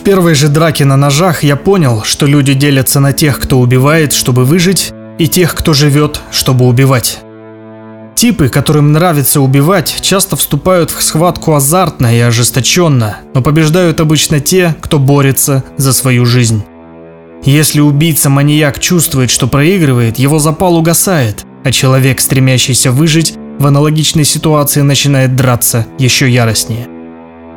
В первой же драке на ножах я понял, что люди делятся на тех, кто убивает, чтобы выжить, и тех, кто живет, чтобы убивать. Типы, которым нравится убивать, часто вступают в схватку азартно и ожесточенно, но побеждают обычно те, кто борется за свою жизнь. Если убийца-маньяк чувствует, что проигрывает, его запал угасает, а человек, стремящийся выжить, в аналогичной ситуации начинает драться еще яростнее.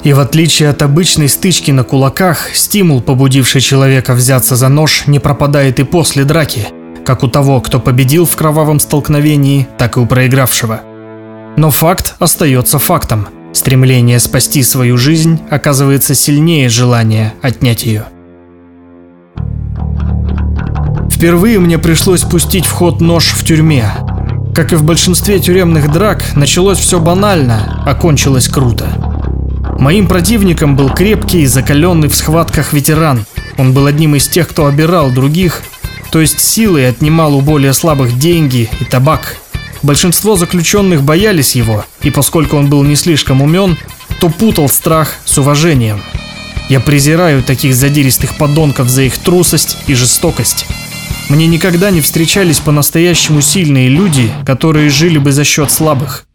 И в отличие от обычной стычки на кулаках, стимул, побудивший человека взяться за нож, не пропадает и после драки, как у того, кто победил в кровавом столкновении, так и у проигравшего. Но факт остается фактом. Стремление спасти свою жизнь оказывается сильнее желания отнять ее. Впервые мне пришлось пустить в ход нож в тюрьме. Как и в большинстве тюремных драк, началось все банально, а кончилось круто. Моим противником был крепкий, закаленный в схватках ветеран. Он был одним из тех, кто обирал других, то есть силой отнимал у более слабых деньги и табак. Большинство заключенных боялись его, и поскольку он был не слишком умен, то путал страх с уважением. Я презираю таких задиристых подонков за их трусость и жестокость. Мне никогда не встречались по-настоящему сильные люди, которые жили бы за счет слабых.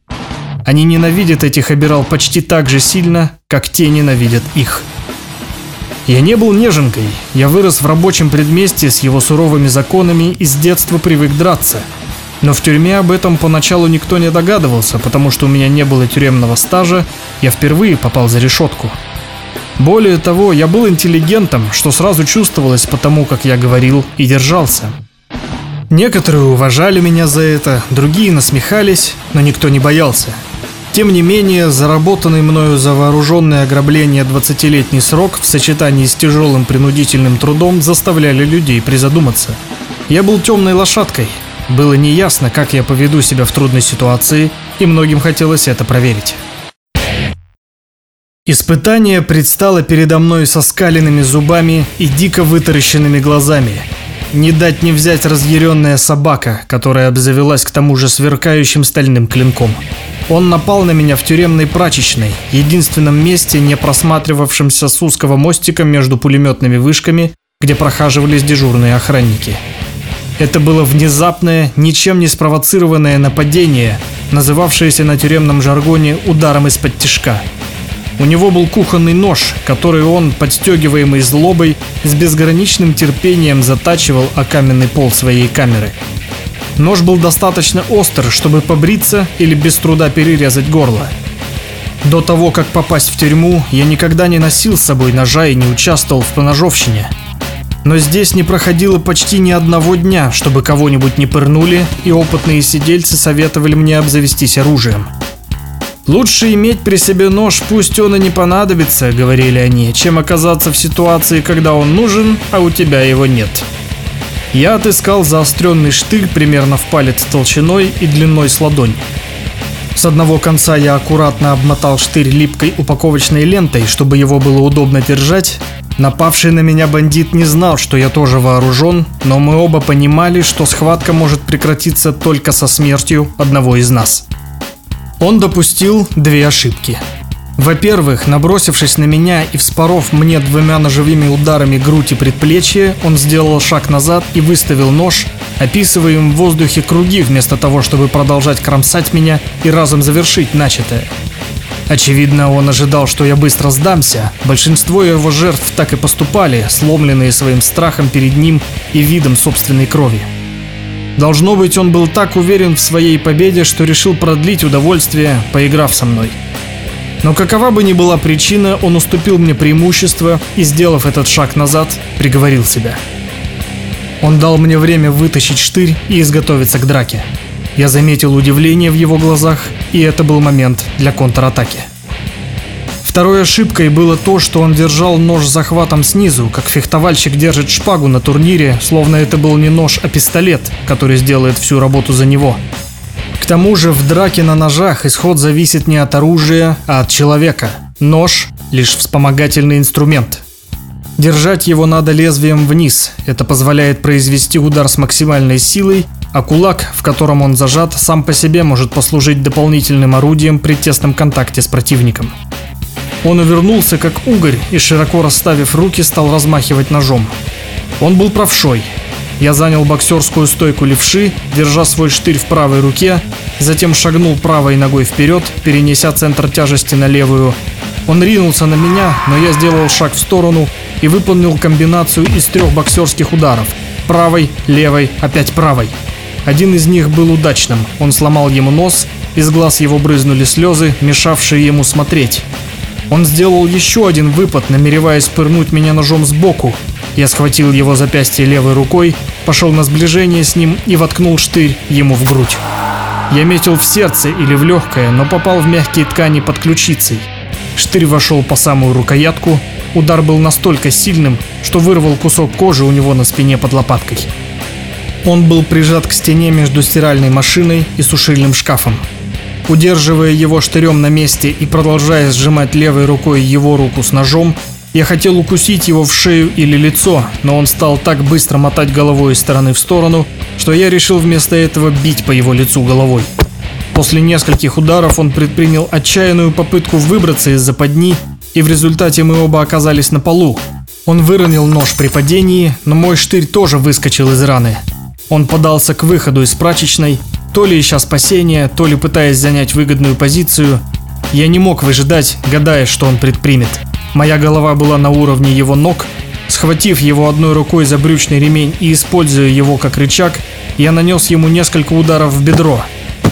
Они ненавидят этих обирал почти так же сильно, как те ненавидят их. Я не был неженкой, я вырос в рабочем предместье с его суровыми законами и с детства привык драться. Но в тюрьме об этом поначалу никто не догадывался, потому что у меня не было тюремного стажа, я впервые попал за решетку. Более того, я был интеллигентом, что сразу чувствовалось по тому, как я говорил и держался. Некоторые уважали меня за это, другие насмехались, но никто не боялся. Тем не менее, заработанный мною за вооруженное ограбление 20-летний срок в сочетании с тяжелым принудительным трудом заставляли людей призадуматься. Я был темной лошадкой. Было неясно, как я поведу себя в трудной ситуации, и многим хотелось это проверить. Испытание предстало передо мной со скаленными зубами и дико вытаращенными глазами. Не дать не взять разъяренная собака, которая обзавелась к тому же сверкающим стальным клинком. Он напал на меня в тюремной прачечной, единственном месте, не просматривавшемся с узкого мостика между пулеметными вышками, где прохаживались дежурные охранники. Это было внезапное, ничем не спровоцированное нападение, называвшееся на тюремном жаргоне ударом из-под тишка – у него был кухонный нож, который он, подстегиваемый злобой, с безграничным терпением затачивал о каменный пол своей камеры. Нож был достаточно остр, чтобы побриться или без труда перерезать горло. До того, как попасть в тюрьму, я никогда не носил с собой ножа и не участвовал в поножовщине. Но здесь не проходило почти ни одного дня, чтобы кого-нибудь не пырнули, и опытные сидельцы советовали мне обзавестись оружием. «Лучше иметь при себе нож, пусть он и не понадобится», — говорили они, «чем оказаться в ситуации, когда он нужен, а у тебя его нет». Я отыскал заостренный штырь примерно в палец толщиной и длиной с ладонь. С одного конца я аккуратно обмотал штырь липкой упаковочной лентой, чтобы его было удобно держать. Напавший на меня бандит не знал, что я тоже вооружен, но мы оба понимали, что схватка может прекратиться только со смертью одного из нас. Он допустил две ошибки. Во-первых, набросившись на меня и вспоров мне двумя ножевыми ударами грудь и предплечье, он сделал шаг назад и выставил нож, описывая им в воздухе круги вместо того, чтобы продолжать кромсать меня и разом завершить начатое. Очевидно, он ожидал, что я быстро сдамся. Большинство его жертв так и поступали, сломленные своим страхом перед ним и видом собственной крови. Должно быть, он был так уверен в своей победе, что решил продлить удовольствие, поиграв со мной. Но какова бы ни была причина, он уступил мне преимущество и, сделав этот шаг назад, приговорил себя. Он дал мне время вытащить штырь и изготовиться к драке. Я заметил удивление в его глазах, и это был момент для контратаки. Второй ошибкой было то, что он держал нож захватом снизу, как фехтовальщик держит шпагу на турнире, словно это был не нож, а пистолет, который сделает всю работу за него. К тому же в драке на ножах исход зависит не от оружия, а от человека. Нож – лишь вспомогательный инструмент. Держать его надо лезвием вниз, это позволяет произвести удар с максимальной силой, а кулак, в котором он зажат, сам по себе может послужить дополнительным орудием при тесном контакте с противником. Он увернулся, как угорь, и, широко расставив руки, стал размахивать ножом. Он был правшой. Я занял боксерскую стойку левши, держа свой штырь в правой руке, затем шагнул правой ногой вперед, перенеся центр тяжести на левую. Он ринулся на меня, но я сделал шаг в сторону и выполнил комбинацию из трех боксерских ударов. Правой, левой, опять правой. Один из них был удачным. Он сломал ему нос, из глаз его брызнули слезы, мешавшие ему смотреть. Он сделал еще один выпад, намереваясь пырнуть меня ножом сбоку. Я схватил его запястье левой рукой, пошел на сближение с ним и воткнул штырь ему в грудь. Я метил в сердце или в легкое, но попал в мягкие ткани под ключицей. Штырь вошел по самую рукоятку, удар был настолько сильным, что вырвал кусок кожи у него на спине под лопаткой. Он был прижат к стене между стиральной машиной и сушильным шкафом. Удерживая его штырем на месте и продолжая сжимать левой рукой его руку с ножом, я хотел укусить его в шею или лицо, но он стал так быстро мотать головой из стороны в сторону, что я решил вместо этого бить по его лицу головой. После нескольких ударов он предпринял отчаянную попытку выбраться из западни, и в результате мы оба оказались на полу. Он выронил нож при падении, но мой штырь тоже выскочил из раны. Он подался к выходу из прачечной, то ли ища спасения, то ли пытаясь занять выгодную позицию. Я не мог выжидать, гадая, что он предпримет. Моя голова была на уровне его ног. Схватив его одной рукой за брючный ремень и используя его как рычаг, я нанес ему несколько ударов в бедро.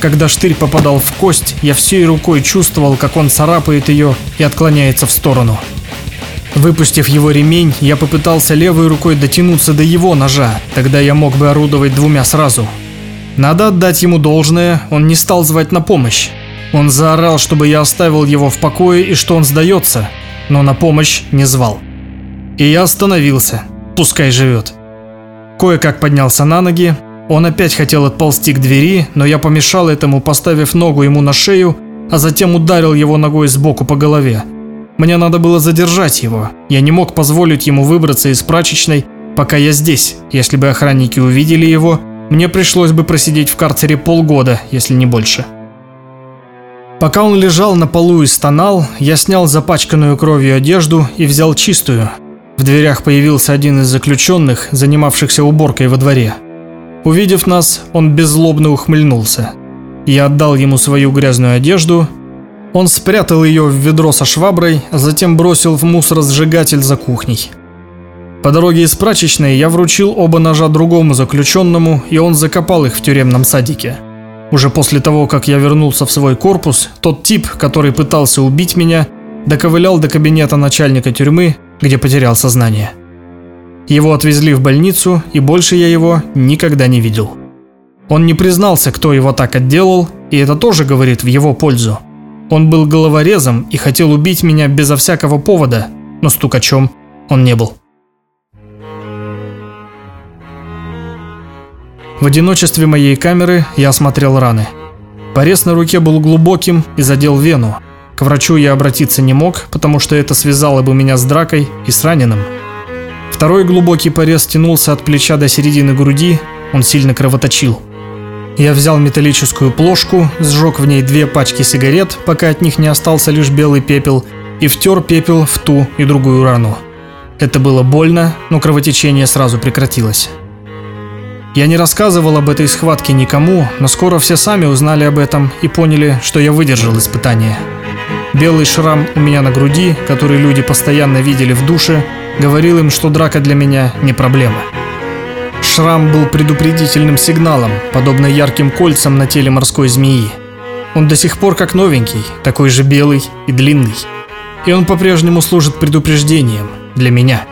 Когда штырь попадал в кость, я всей рукой чувствовал, как он царапает ее и отклоняется в сторону. Выпустив его ремень, я попытался левой рукой дотянуться до его ножа, тогда я мог бы орудовать двумя сразу. Надо отдать ему должное, он не стал звать на помощь. Он заорал, чтобы я оставил его в покое и что он сдается, но на помощь не звал. И я остановился, пускай живет. Кое-как поднялся на ноги, он опять хотел отползти к двери, но я помешал этому, поставив ногу ему на шею, а затем ударил его ногой сбоку по голове. Мне надо было задержать его. Я не мог позволить ему выбраться из прачечной, пока я здесь. Если бы охранники увидели его, мне пришлось бы просидеть в карцере полгода, если не больше. Пока он лежал на полу и стонал, я снял запачканную кровью одежду и взял чистую. В дверях появился один из заключенных, занимавшихся уборкой во дворе. Увидев нас, он беззлобно ухмыльнулся. Я отдал ему свою грязную одежду он спрятал ее в ведро со шваброй, а затем бросил в мусоросжигатель за кухней. По дороге из прачечной я вручил оба ножа другому заключенному, и он закопал их в тюремном садике. Уже после того, как я вернулся в свой корпус, тот тип, который пытался убить меня, доковылял до кабинета начальника тюрьмы, где потерял сознание. Его отвезли в больницу, и больше я его никогда не видел. Он не признался, кто его так отделал, и это тоже говорит в его пользу. Он был головорезом и хотел убить меня безо всякого повода, но стукачом он не был. В одиночестве моей камеры я осмотрел раны. Порез на руке был глубоким и задел вену. К врачу я обратиться не мог, потому что это связало бы меня с дракой и с раненым. Второй глубокий порез тянулся от плеча до середины груди, он сильно кровоточил. Я взял металлическую плошку, сжег в ней две пачки сигарет, пока от них не остался лишь белый пепел, и втер пепел в ту и другую рану. Это было больно, но кровотечение сразу прекратилось. Я не рассказывал об этой схватке никому, но скоро все сами узнали об этом и поняли, что я выдержал испытание. Белый шрам у меня на груди, который люди постоянно видели в душе, говорил им, что драка для меня не проблема. Шрам был предупредительным сигналом, подобно ярким кольцам на теле морской змеи. Он до сих пор как новенький, такой же белый и длинный. И он по-прежнему служит предупреждением для меня.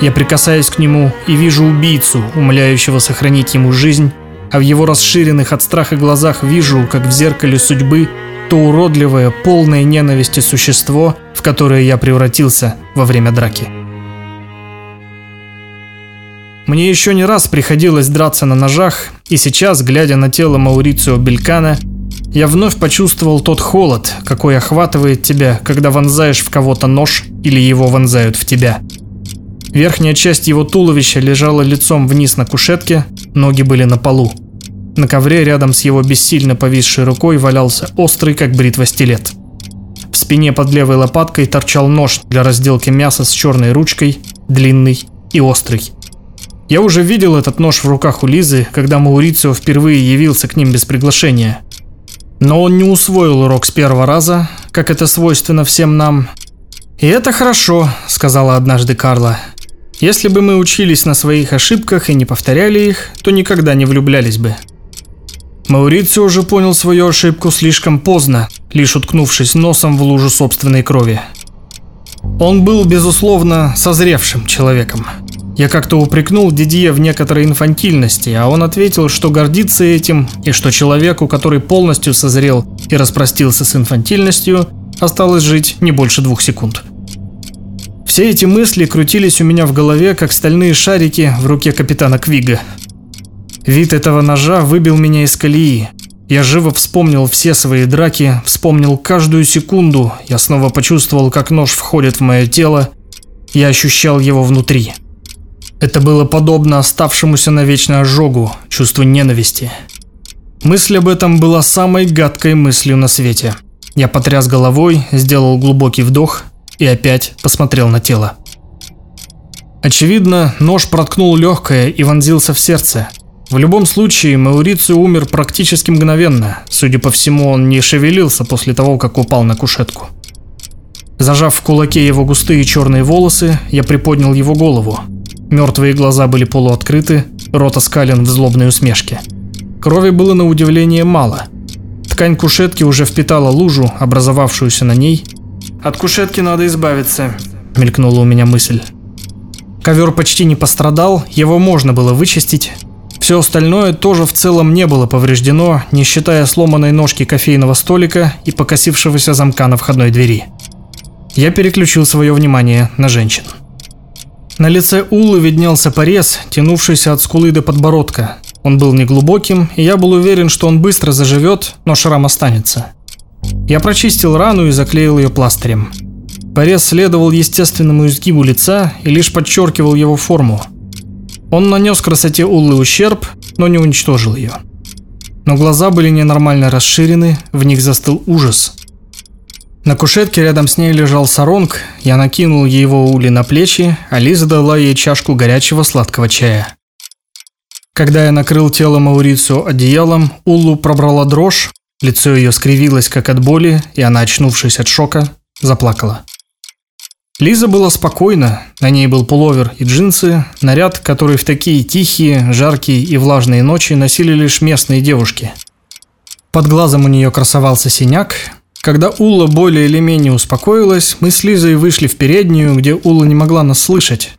Я прикасаюсь к нему и вижу убийцу, умоляющего сохранить ему жизнь, а в его расширенных от страха глазах вижу, как в зеркале судьбы, то уродливое, полное ненависти существо, в которое я превратился во время драки. Мне еще не раз приходилось драться на ножах, и сейчас, глядя на тело Маурицио Белькана, я вновь почувствовал тот холод, какой охватывает тебя, когда вонзаешь в кого-то нож или его вонзают в тебя. Верхняя часть его туловища лежала лицом вниз на кушетке, ноги были на полу. На ковре рядом с его бессильно повисшей рукой валялся острый, как бритва, стилет. В спине под левой лопаткой торчал нож для разделки мяса с черной ручкой, длинный и острый. Я уже видел этот нож в руках у Лизы, когда Маурицио впервые явился к ним без приглашения. Но он не усвоил урок с первого раза, как это свойственно всем нам. «И это хорошо», – сказала однажды Карла. «Если бы мы учились на своих ошибках и не повторяли их, то никогда не влюблялись бы». Маурицио уже понял свою ошибку слишком поздно, лишь уткнувшись носом в лужу собственной крови. Он был, безусловно, созревшим человеком. Я как-то упрекнул Дидье в некоторой инфантильности, а он ответил, что гордится этим, и что человеку, который полностью созрел и распростился с инфантильностью, осталось жить не больше двух секунд. Все эти мысли крутились у меня в голове, как стальные шарики в руке капитана Квига. Вид этого ножа выбил меня из колеи. Я живо вспомнил все свои драки, вспомнил каждую секунду. Я снова почувствовал, как нож входит в мое тело. Я ощущал его внутри. Это было подобно оставшемуся навечно ожогу, чувству ненависти. Мысль об этом была самой гадкой мыслью на свете. Я потряс головой, сделал глубокий вдох и опять посмотрел на тело. Очевидно, нож проткнул легкое и вонзился в сердце. В любом случае, Маурицио умер практически мгновенно. Судя по всему, он не шевелился после того, как упал на кушетку. Зажав в кулаке его густые черные волосы, я приподнял его голову. Мертвые глаза были полуоткрыты, рот оскален в злобной усмешке. Крови было на удивление мало. Ткань кушетки уже впитала лужу, образовавшуюся на ней. «От кушетки надо избавиться», – мелькнула у меня мысль. Ковер почти не пострадал, его можно было вычистить. Все остальное тоже в целом не было повреждено, не считая сломанной ножки кофейного столика и покосившегося замка на входной двери. Я переключил свое внимание на женщин. На лице Улы виднелся порез, тянувшийся от скулы до подбородка. Он был неглубоким, и я был уверен, что он быстро заживет, но шрам останется. Я прочистил рану и заклеил ее пластырем. Порез следовал естественному изгибу лица и лишь подчеркивал его форму. Он нанес красоте Улы ущерб, но не уничтожил ее. Но глаза были ненормально расширены, в них застыл ужас. На кушетке рядом с ней лежал саронг, я накинул его ули на плечи, а Лиза дала ей чашку горячего сладкого чая. Когда я накрыл тело Маурицу одеялом, Улу пробрала дрожь, лицо ее скривилось как от боли, и она, очнувшись от шока, заплакала. Лиза была спокойна, на ней был пуловер и джинсы, наряд, который в такие тихие, жаркие и влажные ночи носили лишь местные девушки. Под глазом у нее красовался синяк, когда Ула более или менее успокоилась, мы с Лизой вышли в переднюю, где Ула не могла нас слышать.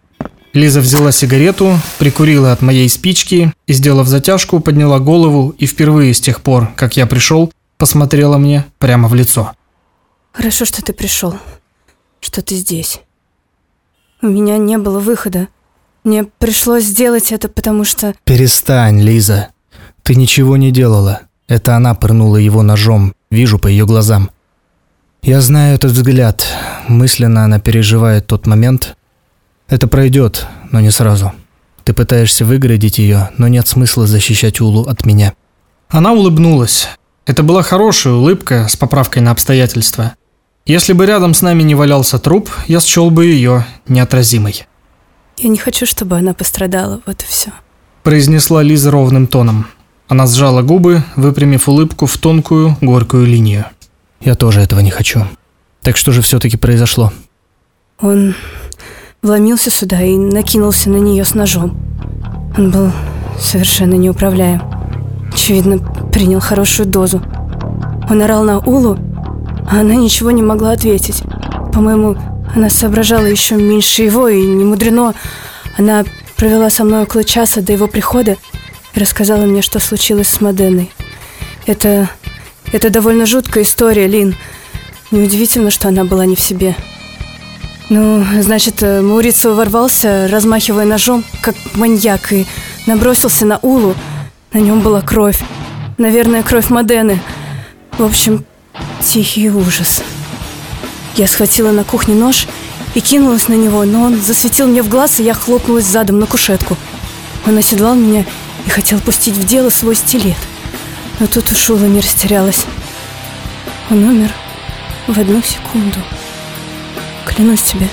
Лиза взяла сигарету, прикурила от моей спички и, сделав затяжку, подняла голову и впервые с тех пор, как я пришел, посмотрела мне прямо в лицо. Хорошо, что ты пришел, что ты здесь. У меня не было выхода. Мне пришлось сделать это, потому что... Перестань, Лиза. Ты ничего не делала. Это она пырнула его ножом, вижу по ее глазам. Я знаю этот взгляд. Мысленно она переживает тот момент. Это пройдет, но не сразу. Ты пытаешься выгородить ее, но нет смысла защищать Улу от меня. Она улыбнулась. Это была хорошая улыбка с поправкой на обстоятельства. Если бы рядом с нами не валялся труп, я счел бы ее неотразимой. Я не хочу, чтобы она пострадала, вот и все. Произнесла Лиза ровным тоном. Она сжала губы, выпрямив улыбку в тонкую, горькую линию. Я тоже этого не хочу. Так что же все-таки произошло? Он вломился сюда и накинулся на нее с ножом. Он был совершенно неуправляем. Очевидно, принял хорошую дозу. Он орал на Улу, а она ничего не могла ответить. По-моему, она соображала еще меньше его, и не мудрено. Она провела со мной около часа до его прихода и рассказала мне, что случилось с Моденой. Это... это довольно жуткая история, Лин. Неудивительно, что она была не в себе. Ну, значит, э, Маурицио ворвался, размахивая ножом, как маньяк, и набросился на Улу. На нем была кровь. Наверное, кровь Модены. В общем, тихий ужас. Я схватила на кухне нож и кинулась на него, но он засветил мне в глаз, и я хлопнулась задом на кушетку. Он оседлал меня и хотел пустить в дело свой стилет. Но тут уж Ула не растерялась. Он умер в одну секунду. Клянусь тебе,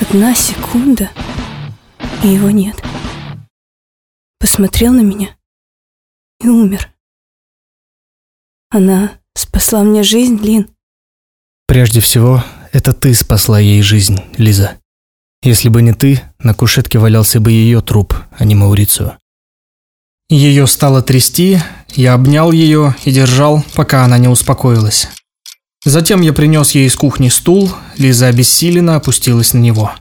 одна секунда, и его нет. Посмотрел на меня и умер. Она спасла мне жизнь, Лин. Прежде всего, это ты спасла ей жизнь, Лиза. Если бы не ты, на кушетке валялся бы ее труп, а не Маурицио. Ее стало трясти, я обнял ее и держал, пока она не успокоилась. Затем я принес ей из кухни стул, Лиза обессиленно опустилась на него.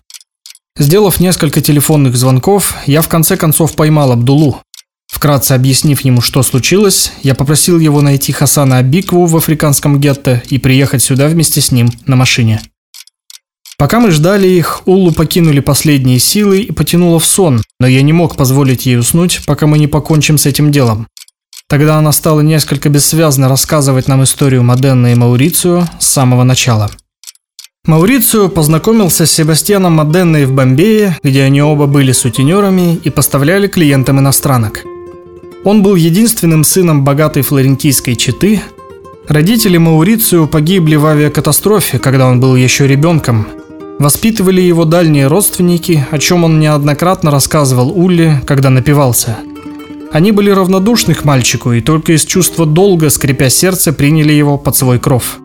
Сделав несколько телефонных звонков, я в конце концов поймал Абдулу. Вкратце объяснив ему, что случилось, я попросил его найти Хасана Абикву в африканском гетто и приехать сюда вместе с ним на машине. Пока мы ждали их, Уллу покинули последние силы и потянуло в сон, но я не мог позволить ей уснуть, пока мы не покончим с этим делом. Тогда она стала несколько бессвязно рассказывать нам историю Моденна и Маурицио с самого начала. Маурицио познакомился с Себастьяном Моденной в Бомбее, где они оба были сутенерами и поставляли клиентам иностранок. Он был единственным сыном богатой флорентийской четы. Родители Маурицио погибли в авиакатастрофе, когда он был еще ребенком. Воспитывали его дальние родственники, о чем он неоднократно рассказывал Улле, когда напивался – они были равнодушны к мальчику и только из чувства долга, скрипя сердце, приняли его под свой кров.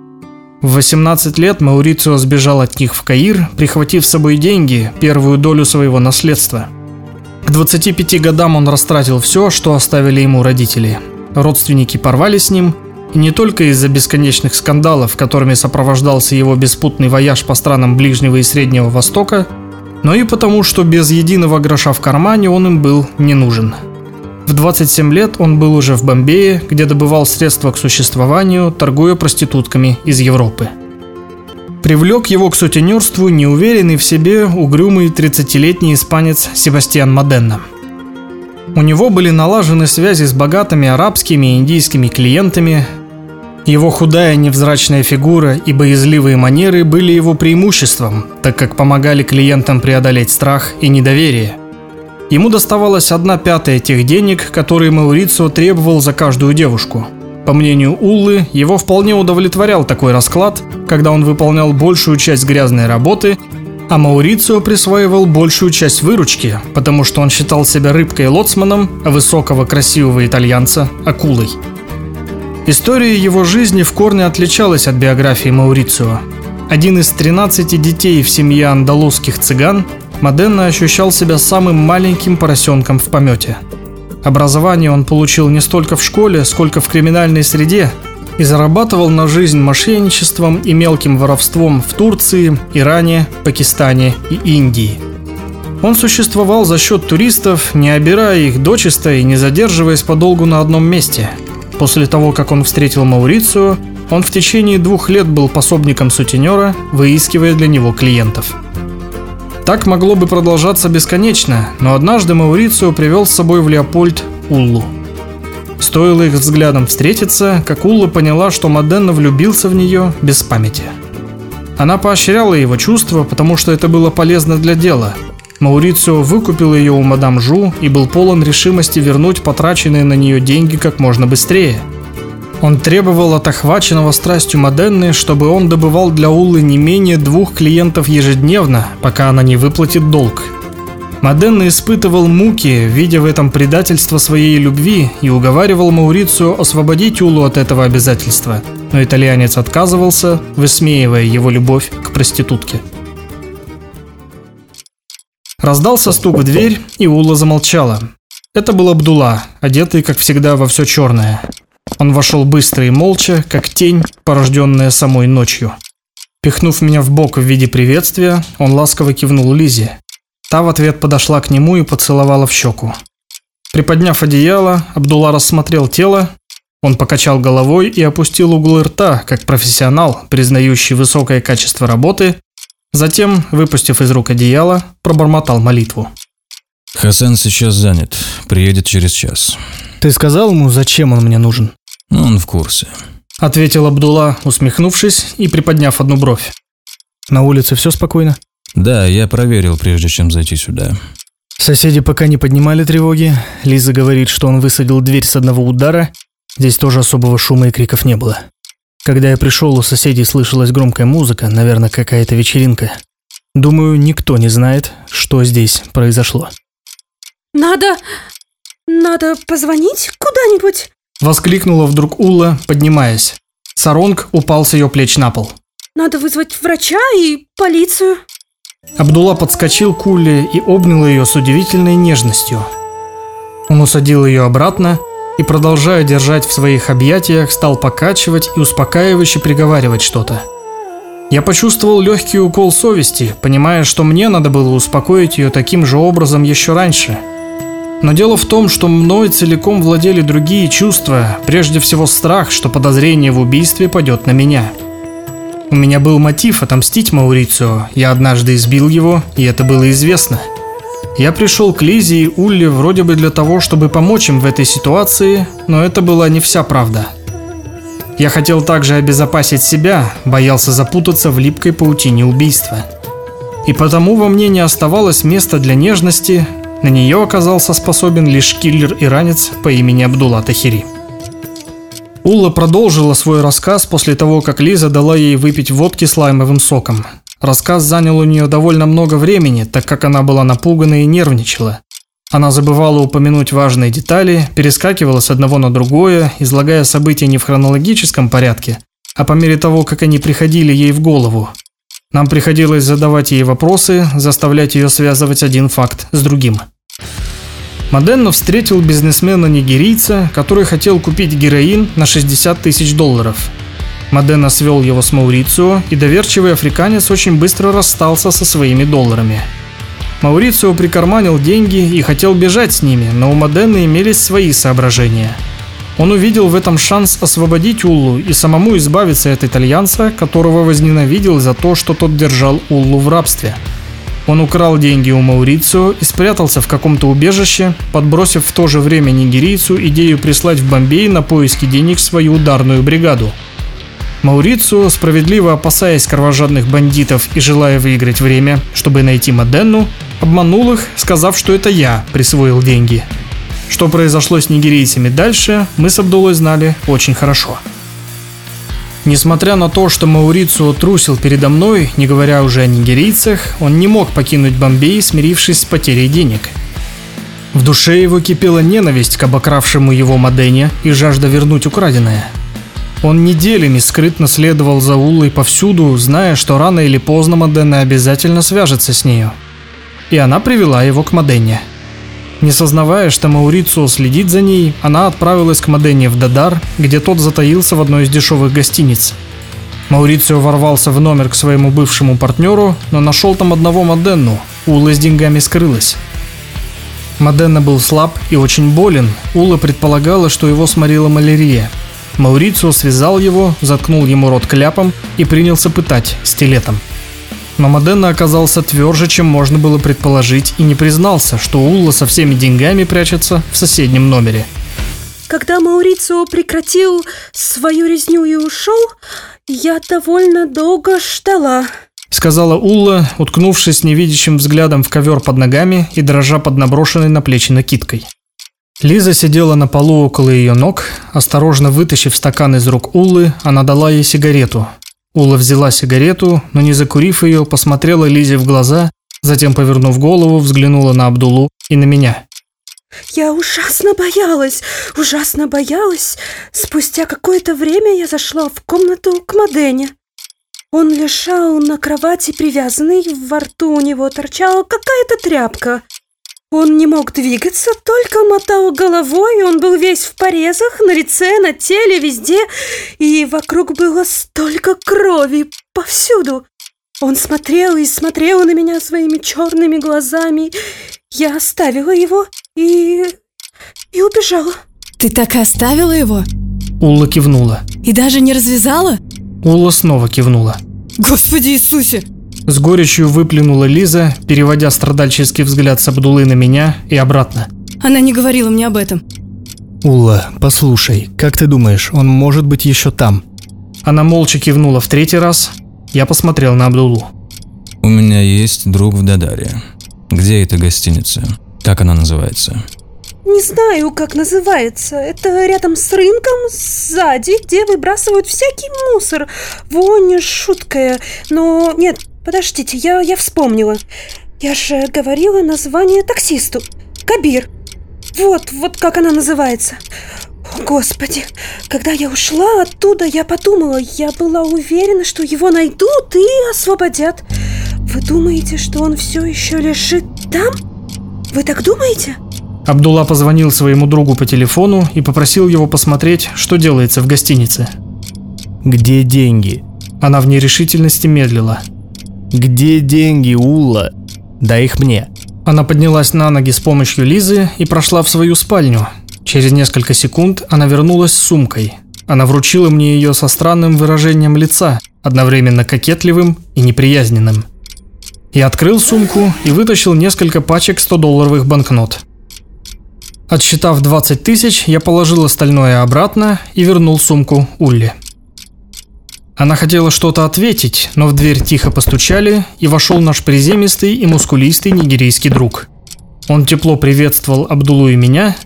В 18 лет Маурицио сбежал от них в Каир, прихватив с собой деньги, первую долю своего наследства. К 25 годам он растратил все, что оставили ему родители. Родственники порвали с ним, и не только из-за бесконечных скандалов, которыми сопровождался его беспутный вояж по странам Ближнего и Среднего Востока, но и потому, что без единого гроша в кармане он им был не нужен – в 27 лет он был уже в Бомбее, где добывал средства к существованию, торгуя проститутками из Европы. Привлек его к сутенерству неуверенный в себе угрюмый 30-летний испанец Себастьян Моденна. У него были налажены связи с богатыми арабскими и индийскими клиентами. Его худая невзрачная фигура и боязливые манеры были его преимуществом, так как помогали клиентам преодолеть страх и недоверие – Ему доставалась одна пятая тех денег, которые Маурицио требовал за каждую девушку. По мнению Уллы, его вполне удовлетворял такой расклад, когда он выполнял большую часть грязной работы, а Маурицио присваивал большую часть выручки, потому что он считал себя рыбкой-лоцманом, а высокого красивого итальянца – акулой. История его жизни в корне отличалась от биографии Маурицио. Один из 13 детей в семье андалузских цыган, Моденна ощущал себя самым маленьким поросенком в помете. Образование он получил не столько в школе, сколько в криминальной среде и зарабатывал на жизнь мошенничеством и мелким воровством в Турции, Иране, Пакистане и Индии. Он существовал за счет туристов, не обирая их дочисто и не задерживаясь подолгу на одном месте. После того, как он встретил Маурицию, он в течение двух лет был пособником сутенера, выискивая для него клиентов – так могло бы продолжаться бесконечно, но однажды Маурицио привел с собой в Леопольд Уллу. Стоило их взглядом встретиться, как Улла поняла, что Моденна влюбился в нее без памяти. Она поощряла его чувства, потому что это было полезно для дела. Маурицио выкупил ее у мадам Жу и был полон решимости вернуть потраченные на нее деньги как можно быстрее – он требовал от охваченного страстью Моденны, чтобы он добывал для Уллы не менее двух клиентов ежедневно, пока она не выплатит долг. Моденна испытывал муки, видя в этом предательство своей любви, и уговаривал Маурицио освободить Улу от этого обязательства. Но итальянец отказывался, высмеивая его любовь к проститутке. Раздался стук в дверь, и Ула замолчала. Это был Абдулла, одетый, как всегда, во все черное. Он вошел быстро и молча, как тень, порожденная самой ночью. Пихнув меня в бок в виде приветствия, он ласково кивнул Лизе. Та в ответ подошла к нему и поцеловала в щеку. Приподняв одеяло, Абдулла рассмотрел тело, он покачал головой и опустил углы рта, как профессионал, признающий высокое качество работы, затем, выпустив из рук одеяло, пробормотал молитву. «Хасан сейчас занят, приедет через час». «Ты сказал ему, зачем он мне нужен?» Он в курсе. Ответил Абдулла, усмехнувшись и приподняв одну бровь. На улице все спокойно? Да, я проверил, прежде чем зайти сюда. Соседи пока не поднимали тревоги. Лиза говорит, что он высадил дверь с одного удара. Здесь тоже особого шума и криков не было. Когда я пришел, у соседей слышалась громкая музыка, наверное, какая-то вечеринка. Думаю, никто не знает, что здесь произошло. Надо... надо позвонить куда-нибудь. Воскликнула вдруг Улла, поднимаясь. Саронг упал с ее плеч на пол. Надо вызвать врача и полицию. Абдулла подскочил к Улле и обнял ее с удивительной нежностью. Он усадил ее обратно и, продолжая держать в своих объятиях, стал покачивать и успокаивающе приговаривать что-то. Я почувствовал легкий укол совести, понимая, что мне надо было успокоить ее таким же образом еще раньше. Но дело в том, что мной целиком владели другие чувства, прежде всего страх, что подозрение в убийстве падет на меня. У меня был мотив отомстить Маурицио, я однажды избил его, и это было известно. Я пришел к Лизе и Улле вроде бы для того, чтобы помочь им в этой ситуации, но это была не вся правда. Я хотел также обезопасить себя, боялся запутаться в липкой паутине убийства. И потому во мне не оставалось места для нежности, на нее оказался способен лишь киллер-иранец по имени Абдулла Тахири. Улла продолжила свой рассказ после того, как Лиза дала ей выпить водки с лаймовым соком. Рассказ занял у нее довольно много времени, так как она была напугана и нервничала. Она забывала упомянуть важные детали, перескакивала с одного на другое, излагая события не в хронологическом порядке, а по мере того, как они приходили ей в голову. Нам приходилось задавать ей вопросы, заставлять ее связывать один факт с другим. Моденно встретил бизнесмена-нигерийца, который хотел купить героин на 60 тысяч долларов. Моденно свел его с Маурицио, и доверчивый африканец очень быстро расстался со своими долларами. Маурицио прикарманил деньги и хотел бежать с ними, но у Моденны имелись свои соображения. Он увидел в этом шанс освободить Уллу и самому избавиться от итальянца, которого возненавидел за то, что тот держал Уллу в рабстве – он украл деньги у Маурицио и спрятался в каком-то убежище, подбросив в то же время нигерийцу идею прислать в Бомбей на поиски денег свою ударную бригаду. Маурицио, справедливо опасаясь кровожадных бандитов и желая выиграть время, чтобы найти Моденну, обманул их, сказав, что это я присвоил деньги. Что произошло с нигерийцами дальше, мы с Абдулой знали очень хорошо. Несмотря на то, что Маурицио трусил передо мной, не говоря уже о нигерийцах, он не мог покинуть Бомбей, смирившись с потерей денег. В душе его кипела ненависть к обокравшему его Мадене и жажда вернуть украденное. Он неделями скрытно следовал за Уллой повсюду, зная, что рано или поздно Мадена обязательно свяжется с нею. И она привела его к Мадене. Не сознавая, что Маурицио следит за ней, она отправилась к Модене в Дадар, где тот затаился в одной из дешевых гостиниц. Маурицио ворвался в номер к своему бывшему партнеру, но нашел там одного Моденну, Ула с деньгами скрылась. Моденна был слаб и очень болен, Ула предполагала, что его сморила малярия. Маурицио связал его, заткнул ему рот кляпом и принялся пытать стилетом. Но Моденна оказался тверже, чем можно было предположить, и не признался, что Улла со всеми деньгами прячется в соседнем номере. Когда Маурицио прекратил свою резню и ушел, я довольно долго ждала. Сказала Улла, уткнувшись невидящим взглядом в ковер под ногами и дрожа под наброшенной на плечи накидкой. Лиза сидела на полу около ее ног. Осторожно вытащив стакан из рук Уллы, она дала ей сигарету, Ула взяла сигарету, но не закурив ее, посмотрела Лизе в глаза, затем, повернув голову, взглянула на Абдулу и на меня. Я ужасно боялась, ужасно боялась. Спустя какое-то время я зашла в комнату к Мадене. Он лежал на кровати привязанный, во рту у него торчала какая-то тряпка. Он не мог двигаться, только мотал головой, он был весь в порезах, на лице, на теле, везде, и вокруг было столько крови, повсюду. Он смотрел и смотрел на меня своими черными глазами. Я оставила его и... и убежала. Ты так и оставила его? Улла кивнула. И даже не развязала? Улла снова кивнула. Господи Иисусе, с горечью выплюнула Лиза, переводя страдальческий взгляд с Абдулы на меня и обратно. Она не говорила мне об этом. Улла, послушай, как ты думаешь, он может быть еще там? Она молча кивнула в третий раз. Я посмотрел на Абдулу. У меня есть друг в Дадаре. Где эта гостиница? Как она называется? не знаю, как называется. Это рядом с рынком, сзади, где выбрасывают всякий мусор. Вонь шуткая. Но нет, подождите, я, я вспомнила. Я же говорила название таксисту. Кабир. Вот, вот как она называется. О, Господи, когда я ушла оттуда, я подумала, я была уверена, что его найдут и освободят. Вы думаете, что он все еще лежит там? Вы так думаете? Абдулла позвонил своему другу по телефону и попросил его посмотреть, что делается в гостинице. Где деньги? Она в нерешительности медлила. Где деньги, Ула? Дай их мне. Она поднялась на ноги с помощью Лизы и прошла в свою спальню. Через несколько секунд она вернулась с сумкой. Она вручила мне ее со странным выражением лица, одновременно кокетливым и неприязненным. Я открыл сумку и вытащил несколько пачек 100-долларовых банкнот. Отсчитав 20 тысяч, я положил остальное обратно и вернул сумку Улли. Она хотела что-то ответить, но в дверь тихо постучали, и вошел наш приземистый и мускулистый нигерийский друг. Он тепло приветствовал Абдулу и меня.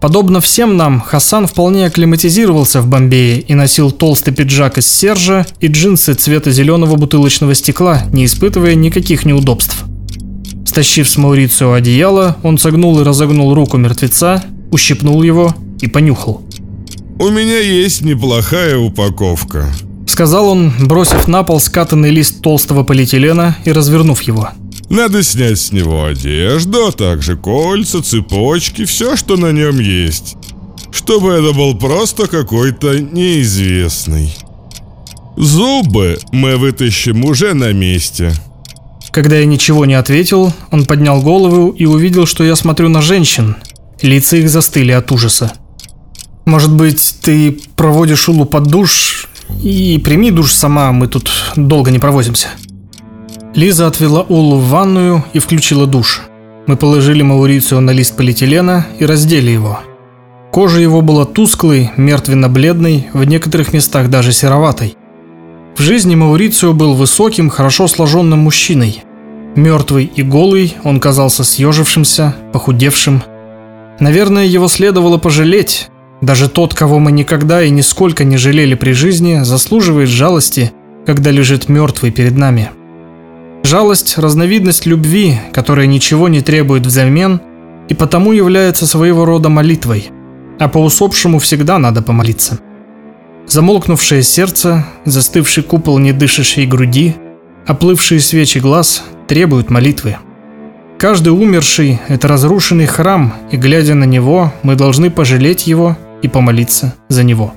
Подобно всем нам, Хасан вполне акклиматизировался в Бомбее и носил толстый пиджак из сержа и джинсы цвета зеленого бутылочного стекла, не испытывая никаких неудобств. Стащив с Маурицио одеяло, он согнул и разогнул руку мертвеца, ущипнул его и понюхал. «У меня есть неплохая упаковка», Сказал он, бросив на пол скатанный лист толстого полиэтилена и развернув его. Надо снять с него одежду, а также кольца, цепочки, все, что на нем есть. Чтобы это был просто какой-то неизвестный. Зубы мы вытащим уже на месте. Когда я ничего не ответил, он поднял голову и увидел, что я смотрю на женщин. Лица их застыли от ужаса. «Может быть, ты проводишь Улу под душ и прими душ сама, мы тут долго не провозимся». Лиза отвела Улу в ванную и включила душ. Мы положили Маурицио на лист полиэтилена и раздели его. Кожа его была тусклой, мертвенно-бледной, в некоторых местах даже сероватой. В жизни Маурицио был высоким, хорошо сложенным мужчиной. Мертвый и голый, он казался съежившимся, похудевшим. Наверное, его следовало пожалеть. Даже тот, кого мы никогда и нисколько не жалели при жизни, заслуживает жалости, когда лежит мертвый перед нами. Жалость – разновидность любви, которая ничего не требует взамен и потому является своего рода молитвой. А по усопшему всегда надо помолиться. Замолкнувшее сердце, застывший купол недышащей груди, оплывшие свечи глаз требуют молитвы. Каждый умерший – это разрушенный храм, и глядя на него, мы должны пожалеть его и помолиться за него.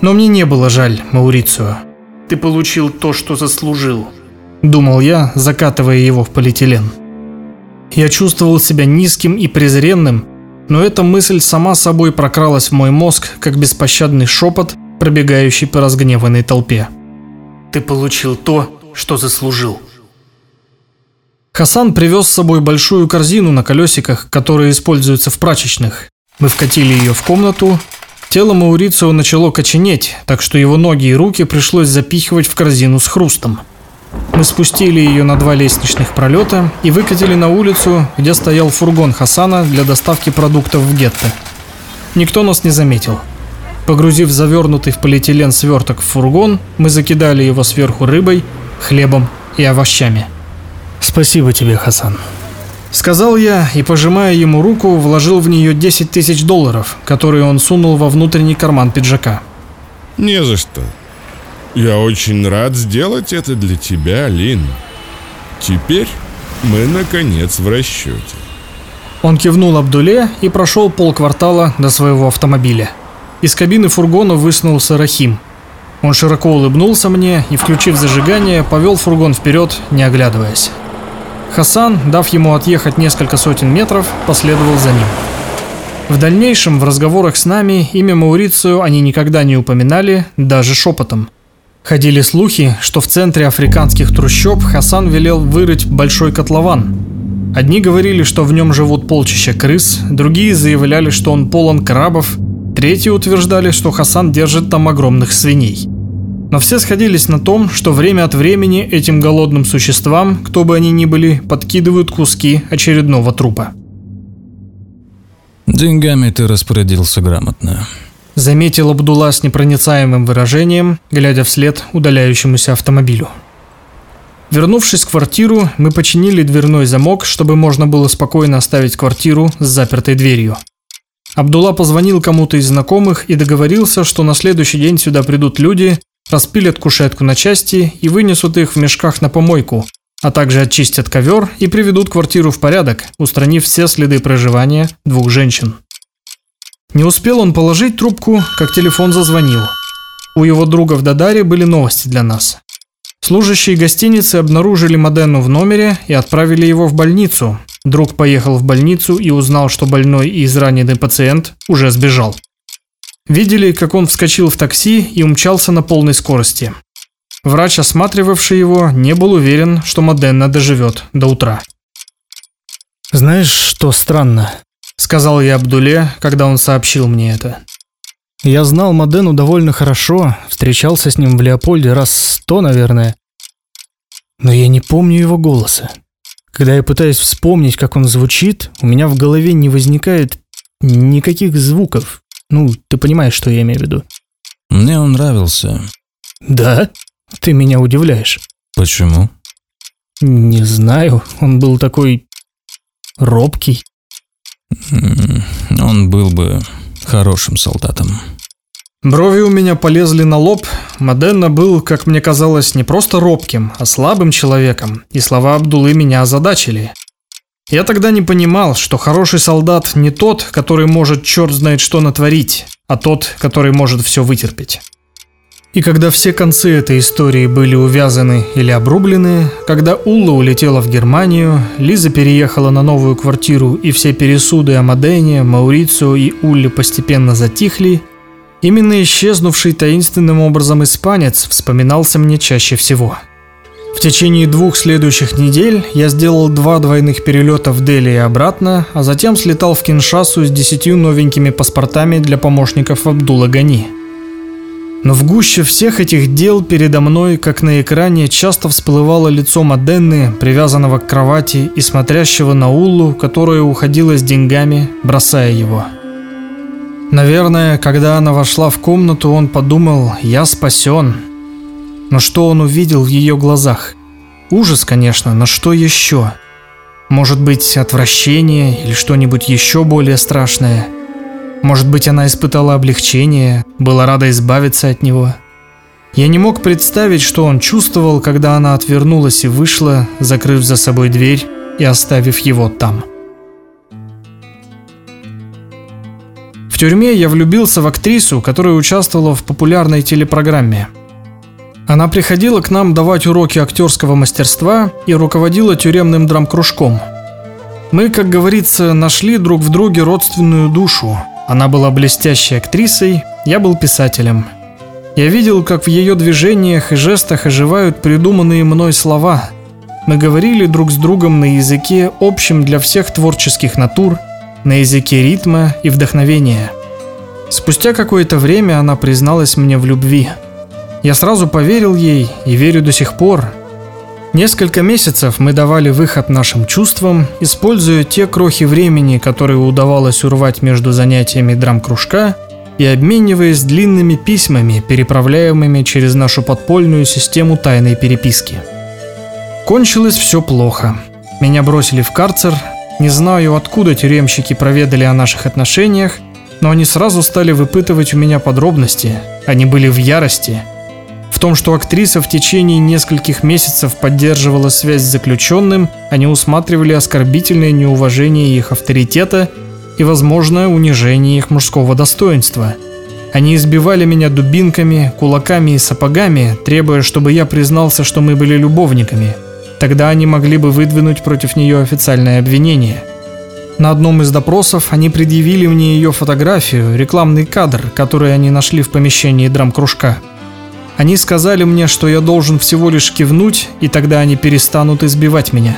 Но мне не было жаль Маурицио. Ты получил то, что заслужил, думал я, закатывая его в полиэтилен. Я чувствовал себя низким и презренным, но эта мысль сама собой прокралась в мой мозг, как беспощадный шепот, пробегающий по разгневанной толпе. Ты получил то, что заслужил. Хасан привез с собой большую корзину на колесиках, которые используются в прачечных. Мы вкатили ее в комнату. Тело Маурицио начало коченеть, так что его ноги и руки пришлось запихивать в корзину с хрустом. Мы спустили ее на два лестничных пролета и выкатили на улицу, где стоял фургон Хасана для доставки продуктов в гетто. Никто нас не заметил. Погрузив завернутый в полиэтилен сверток в фургон, мы закидали его сверху рыбой, хлебом и овощами. «Спасибо тебе, Хасан», Сказал я и, пожимая ему руку, вложил в нее 10 тысяч долларов, которые он сунул во внутренний карман пиджака. Не за что. Я очень рад сделать это для тебя, Лин. Теперь мы, наконец, в расчете. Он кивнул Абдуле и прошел полквартала до своего автомобиля. Из кабины фургона высунулся Рахим. Он широко улыбнулся мне и, включив зажигание, повел фургон вперед, не оглядываясь. Хасан, дав ему отъехать несколько сотен метров, последовал за ним. В дальнейшем в разговорах с нами имя Маурицио они никогда не упоминали, даже шепотом. Ходили слухи, что в центре африканских трущоб Хасан велел вырыть большой котлован. Одни говорили, что в нем живут полчища крыс, другие заявляли, что он полон крабов, третьи утверждали, что Хасан держит там огромных свиней. Но все сходились на том, что время от времени этим голодным существам, кто бы они ни были, подкидывают куски очередного трупа. Деньгами ты распорядился грамотно. Заметил Абдулла с непроницаемым выражением, глядя вслед удаляющемуся автомобилю. Вернувшись в квартиру, мы починили дверной замок, чтобы можно было спокойно оставить квартиру с запертой дверью. Абдулла позвонил кому-то из знакомых и договорился, что на следующий день сюда придут люди, распилят кушетку на части и вынесут их в мешках на помойку, а также очистят ковер и приведут квартиру в порядок, устранив все следы проживания двух женщин. Не успел он положить трубку, как телефон зазвонил. У его друга в Дадаре были новости для нас. Служащие гостиницы обнаружили Модену в номере и отправили его в больницу. Друг поехал в больницу и узнал, что больной и израненный пациент уже сбежал. Видели, как он вскочил в такси и умчался на полной скорости. Врач, осматривавший его, не был уверен, что Моденна доживет до утра. Знаешь, что странно? Сказал я Абдуле, когда он сообщил мне это. Я знал Модену довольно хорошо, встречался с ним в Леопольде раз сто, наверное. Но я не помню его голоса. Когда я пытаюсь вспомнить, как он звучит, у меня в голове не возникает никаких звуков. Ну, ты понимаешь, что я имею в виду. Мне он нравился. Да? Ты меня удивляешь. Почему? Не знаю, он был такой робкий. Он был бы хорошим солдатом. Брови у меня полезли на лоб. Моденна был, как мне казалось, не просто робким, а слабым человеком, и слова Абдулы меня озадачили. Я тогда не понимал, что хороший солдат не тот, который может черт знает что натворить, а тот, который может все вытерпеть. И когда все концы этой истории были увязаны или обрублены, когда Улла улетела в Германию, Лиза переехала на новую квартиру и все пересуды о Модене, Маурицио и Улле постепенно затихли, именно исчезнувший таинственным образом испанец вспоминался мне чаще всего. В течение двух следующих недель я сделал два двойных перелета в Дели и обратно, а затем слетал в Киншасу с десятью новенькими паспортами для помощников Абдула Гани. Но в гуще всех этих дел передо мной, как на экране, часто всплывало лицо Моденны, привязанного к кровати и смотрящего на Уллу, которая уходила с деньгами, бросая его. Наверное, когда она вошла в комнату, он подумал «я спасен». Но что он увидел в ее глазах? Ужас, конечно, но что еще? Может быть, отвращение или что-нибудь еще более страшное? Может быть, она испытала облегчение, была рада избавиться от него? Я не мог представить, что он чувствовал, когда она отвернулась и вышла, закрыв за собой дверь и оставив его там. В тюрьме я влюбился в актрису, которая участвовала в популярной телепрограмме. Она приходила к нам давать уроки актерского мастерства и руководила тюремным драм-кружком. Мы, как говорится, нашли друг в друге родственную душу. Она была блестящей актрисой, я был писателем. Я видел, как в ее движениях и жестах оживают придуманные мной слова. Мы говорили друг с другом на языке, общем для всех творческих натур, на языке ритма и вдохновения. Спустя какое-то время она призналась мне в любви. Я сразу поверил ей и верю до сих пор. Несколько месяцев мы давали выход нашим чувствам, используя те крохи времени, которые удавалось урвать между занятиями драм-кружка и обмениваясь длинными письмами, переправляемыми через нашу подпольную систему тайной переписки. Кончилось все плохо. Меня бросили в карцер. Не знаю, откуда тюремщики проведали о наших отношениях, но они сразу стали выпытывать у меня подробности. Они были в ярости. В том, что актриса в течение нескольких месяцев поддерживала связь с заключенным, они усматривали оскорбительное неуважение их авторитета и возможное унижение их мужского достоинства. Они избивали меня дубинками, кулаками и сапогами, требуя, чтобы я признался, что мы были любовниками. Тогда они могли бы выдвинуть против нее официальное обвинение. На одном из допросов они предъявили мне ее фотографию, рекламный кадр, который они нашли в помещении драм-кружка. Они сказали мне, что я должен всего лишь кивнуть, и тогда они перестанут избивать меня.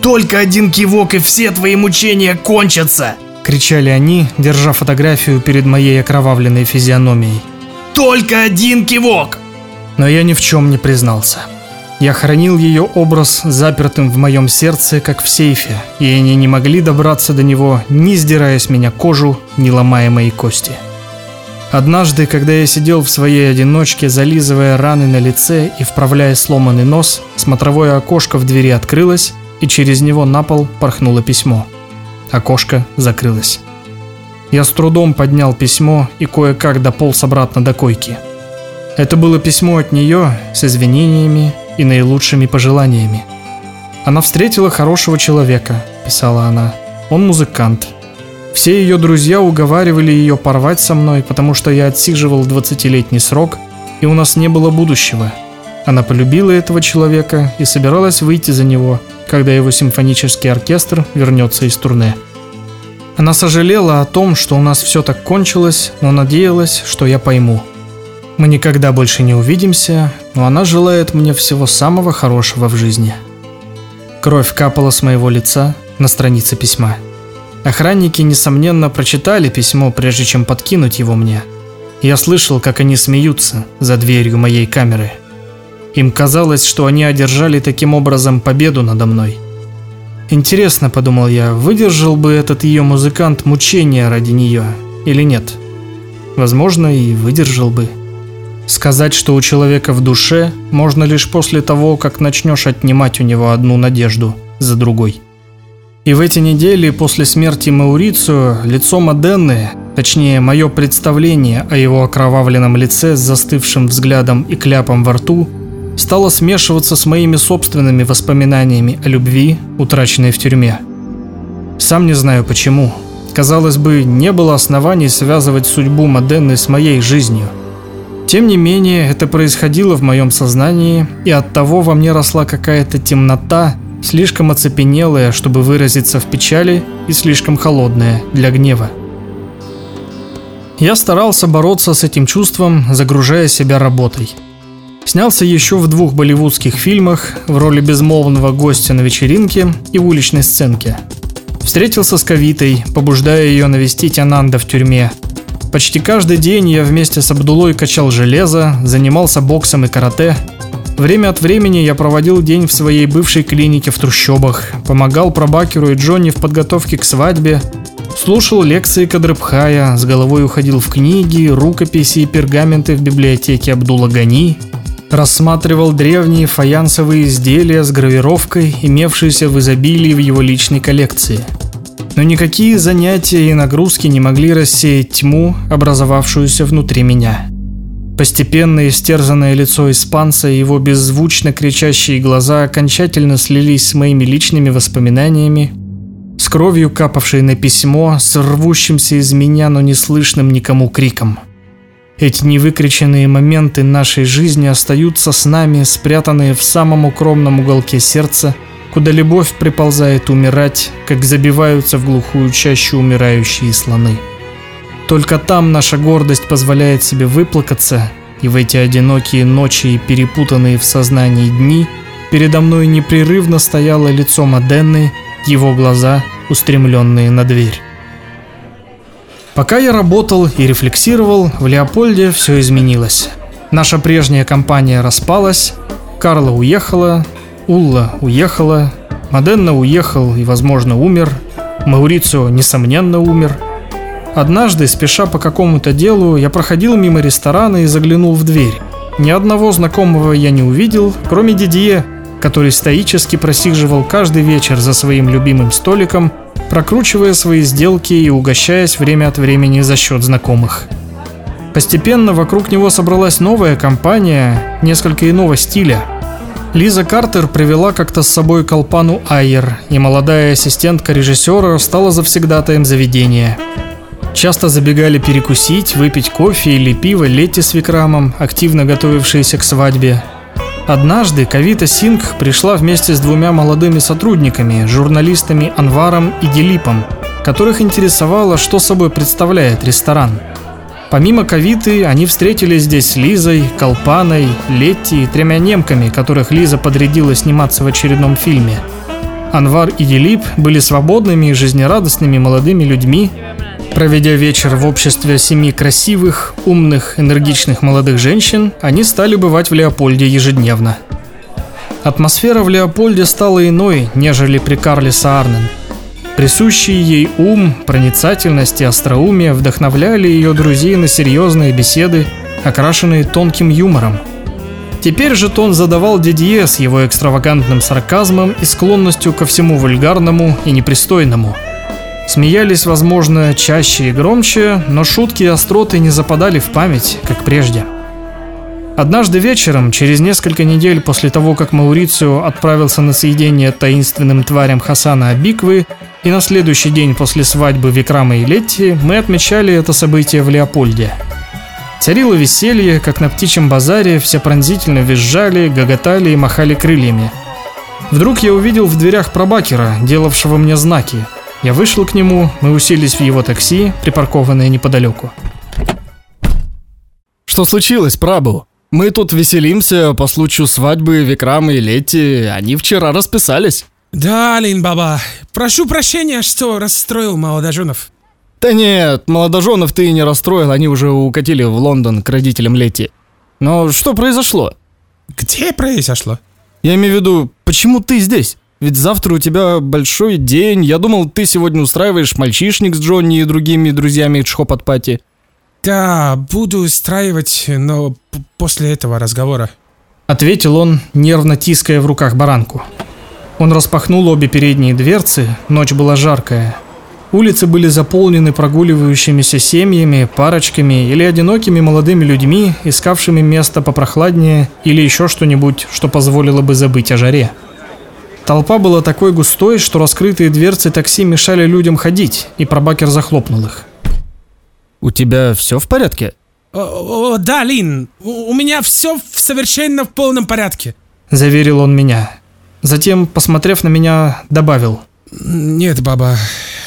Только один кивок и все твои мучения кончатся! Кричали они, держа фотографию перед моей окровавленной физиономией. Только один кивок! Но я ни в чем не признался. Я хранил ее образ запертым в моем сердце, как в сейфе, и они не могли добраться до него, ни сдирая с меня кожу, ни ломая мои кости. Однажды, когда я сидел в своей одиночке, зализывая раны на лице и вправляя сломанный нос, смотровое окошко в двери открылось, и через него на пол порхнуло письмо. Окошко закрылось. Я с трудом поднял письмо и кое-как дополз обратно до койки. Это было письмо от нее с извинениями и наилучшими пожеланиями. Она встретила хорошего человека, писала она. Он музыкант. Все ее друзья уговаривали ее порвать со мной, потому что я отсиживал 20-летний срок, и у нас не было будущего. Она полюбила этого человека и собиралась выйти за него, когда его симфонический оркестр вернется из турне. Она сожалела о том, что у нас все так кончилось, но надеялась, что я пойму. Мы никогда больше не увидимся, но она желает мне всего самого хорошего в жизни. Кровь капала с моего лица на странице письма. Охранники, несомненно, прочитали письмо, прежде чем подкинуть его мне. Я слышал, как они смеются за дверью моей камеры. Им казалось, что они одержали таким образом победу надо мной. Интересно, подумал я, выдержал бы этот ее музыкант мучения ради нее или нет? Возможно, и выдержал бы. Сказать, что у человека в душе, можно лишь после того, как начнешь отнимать у него одну надежду за другой. И в эти недели после смерти Маурицио лицо Моденны, точнее мое представление о его окровавленном лице с застывшим взглядом и кляпом во рту, стало смешиваться с моими собственными воспоминаниями о любви, утраченной в тюрьме. Сам не знаю почему. Казалось бы, не было оснований связывать судьбу Моденны с моей жизнью. Тем не менее, это происходило в моем сознании, и от того во мне росла какая-то темнота, слишком оцепенелая, чтобы выразиться в печали, и слишком холодная для гнева. Я старался бороться с этим чувством, загружая себя работой. Снялся еще в двух болливудских фильмах в роли безмолвного гостя на вечеринке и в уличной сценке. Встретился с Кавитой, побуждая ее навестить Ананда в тюрьме. Почти каждый день я вместе с Абдулой качал железо, занимался боксом и карате, Время от времени я проводил день в своей бывшей клинике в трущобах, помогал Пробакеру и Джонни в подготовке к свадьбе, слушал лекции Кадрыбхая, с головой уходил в книги, рукописи и пергаменты в библиотеке Абдула Гани, рассматривал древние фаянсовые изделия с гравировкой, имевшиеся в изобилии в его личной коллекции. Но никакие занятия и нагрузки не могли рассеять тьму, образовавшуюся внутри меня. Постепенно истерзанное лицо испанца и его беззвучно кричащие глаза окончательно слились с моими личными воспоминаниями, с кровью капавшей на письмо, с рвущимся из меня, но не слышным никому криком. Эти невыкриченные моменты нашей жизни остаются с нами, спрятанные в самом укромном уголке сердца, куда любовь приползает умирать, как забиваются в глухую чащу умирающие слоны. Только там наша гордость позволяет себе выплакаться, и в эти одинокие ночи и перепутанные в сознании дни передо мной непрерывно стояло лицо Моденны, его глаза, устремленные на дверь. Пока я работал и рефлексировал, в Леопольде все изменилось. Наша прежняя компания распалась, Карла уехала, Улла уехала, Моденна уехал и, возможно, умер, Маурицио, несомненно, умер – Однажды, спеша по какому-то делу, я проходил мимо ресторана и заглянул в дверь. Ни одного знакомого я не увидел, кроме Дидье, который стоически просиживал каждый вечер за своим любимым столиком, прокручивая свои сделки и угощаясь время от времени за счет знакомых. Постепенно вокруг него собралась новая компания, несколько иного стиля. Лиза Картер привела как-то с собой Колпану Айер, и молодая ассистентка режиссера стала завсегдатаем заведения – Часто забегали перекусить, выпить кофе или пиво Летти с Викрамом, активно готовившиеся к свадьбе. Однажды Кавита Сингх пришла вместе с двумя молодыми сотрудниками, журналистами Анваром и Дилипом, которых интересовало, что собой представляет ресторан. Помимо Кавиты, они встретились здесь с Лизой, Колпаной, Летти и тремя немками, которых Лиза подрядила сниматься в очередном фильме. Анвар и Дилип были свободными и жизнерадостными молодыми людьми, Проведя вечер в обществе семи красивых, умных, энергичных молодых женщин, они стали бывать в Леопольде ежедневно. Атмосфера в Леопольде стала иной, нежели при Карле Саарнен. Присущие ей ум, проницательность и остроумие вдохновляли ее друзей на серьезные беседы, окрашенные тонким юмором. Теперь же тон задавал Дидье с его экстравагантным сарказмом и склонностью ко всему вульгарному и непристойному. Смеялись, возможно, чаще и громче, но шутки и остроты не западали в память, как прежде. Однажды вечером, через несколько недель после того, как Маурицио отправился на съедение таинственным тварям Хасана Абиквы, и на следующий день после свадьбы Викрама и Летти, мы отмечали это событие в Леопольде. Царило веселье, как на птичьем базаре, все пронзительно визжали, гоготали и махали крыльями. Вдруг я увидел в дверях пробакера, делавшего мне знаки. Я вышел к нему, мы уселись в его такси, припаркованное неподалеку. Что случилось, Прабу? Мы тут веселимся по случаю свадьбы Викрама и Летти. Они вчера расписались. Да, Лин Баба, прошу прощения, что расстроил молодоженов. Да нет, молодоженов ты и не расстроил, они уже укатили в Лондон к родителям Летти. Но что произошло? Где произошло? Я имею в виду, почему ты здесь? Ведь завтра у тебя большой день. Я думал, ты сегодня устраиваешь мальчишник с Джонни и другими друзьями Чхопат-пати. Да, буду устраивать, но п- после этого разговора. Ответил он, нервно тиская в руках баранку. Он распахнул обе передние дверцы, ночь была жаркая. Улицы были заполнены прогуливающимися семьями, парочками или одинокими молодыми людьми, искавшими место попрохладнее или еще что-нибудь, что позволило бы забыть о жаре. Толпа была такой густой, что раскрытые дверцы такси мешали людям ходить, и пробакер захлопнул их. У тебя все в порядке? О, о, да, Лин, у, у меня все в совершенно в полном порядке. Заверил он меня. Затем, посмотрев на меня, добавил. Нет, баба,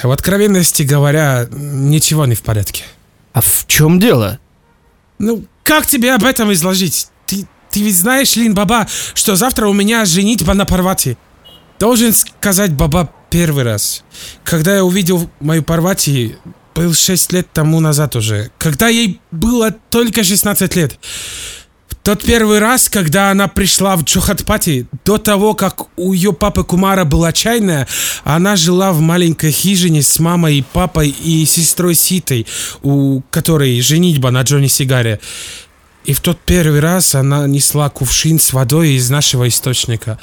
в откровенности говоря, ничего не в порядке. А в чем дело? Ну, как тебе об этом изложить? Ты, ты ведь знаешь, Лин, баба, что завтра у меня женитьба на Парвати. Должен сказать, баба, первый раз. Когда я увидел мою Парвати, был 6 лет тому назад уже. Когда ей было только 16 лет. Тот первый раз, когда она пришла в Джохатпати, до того, как у ее папы Кумара была чайная, она жила в маленькой хижине с мамой и папой и сестрой Ситой, у которой женитьба на Джонни Сигаре. И в тот первый раз она несла кувшин с водой из нашего источника.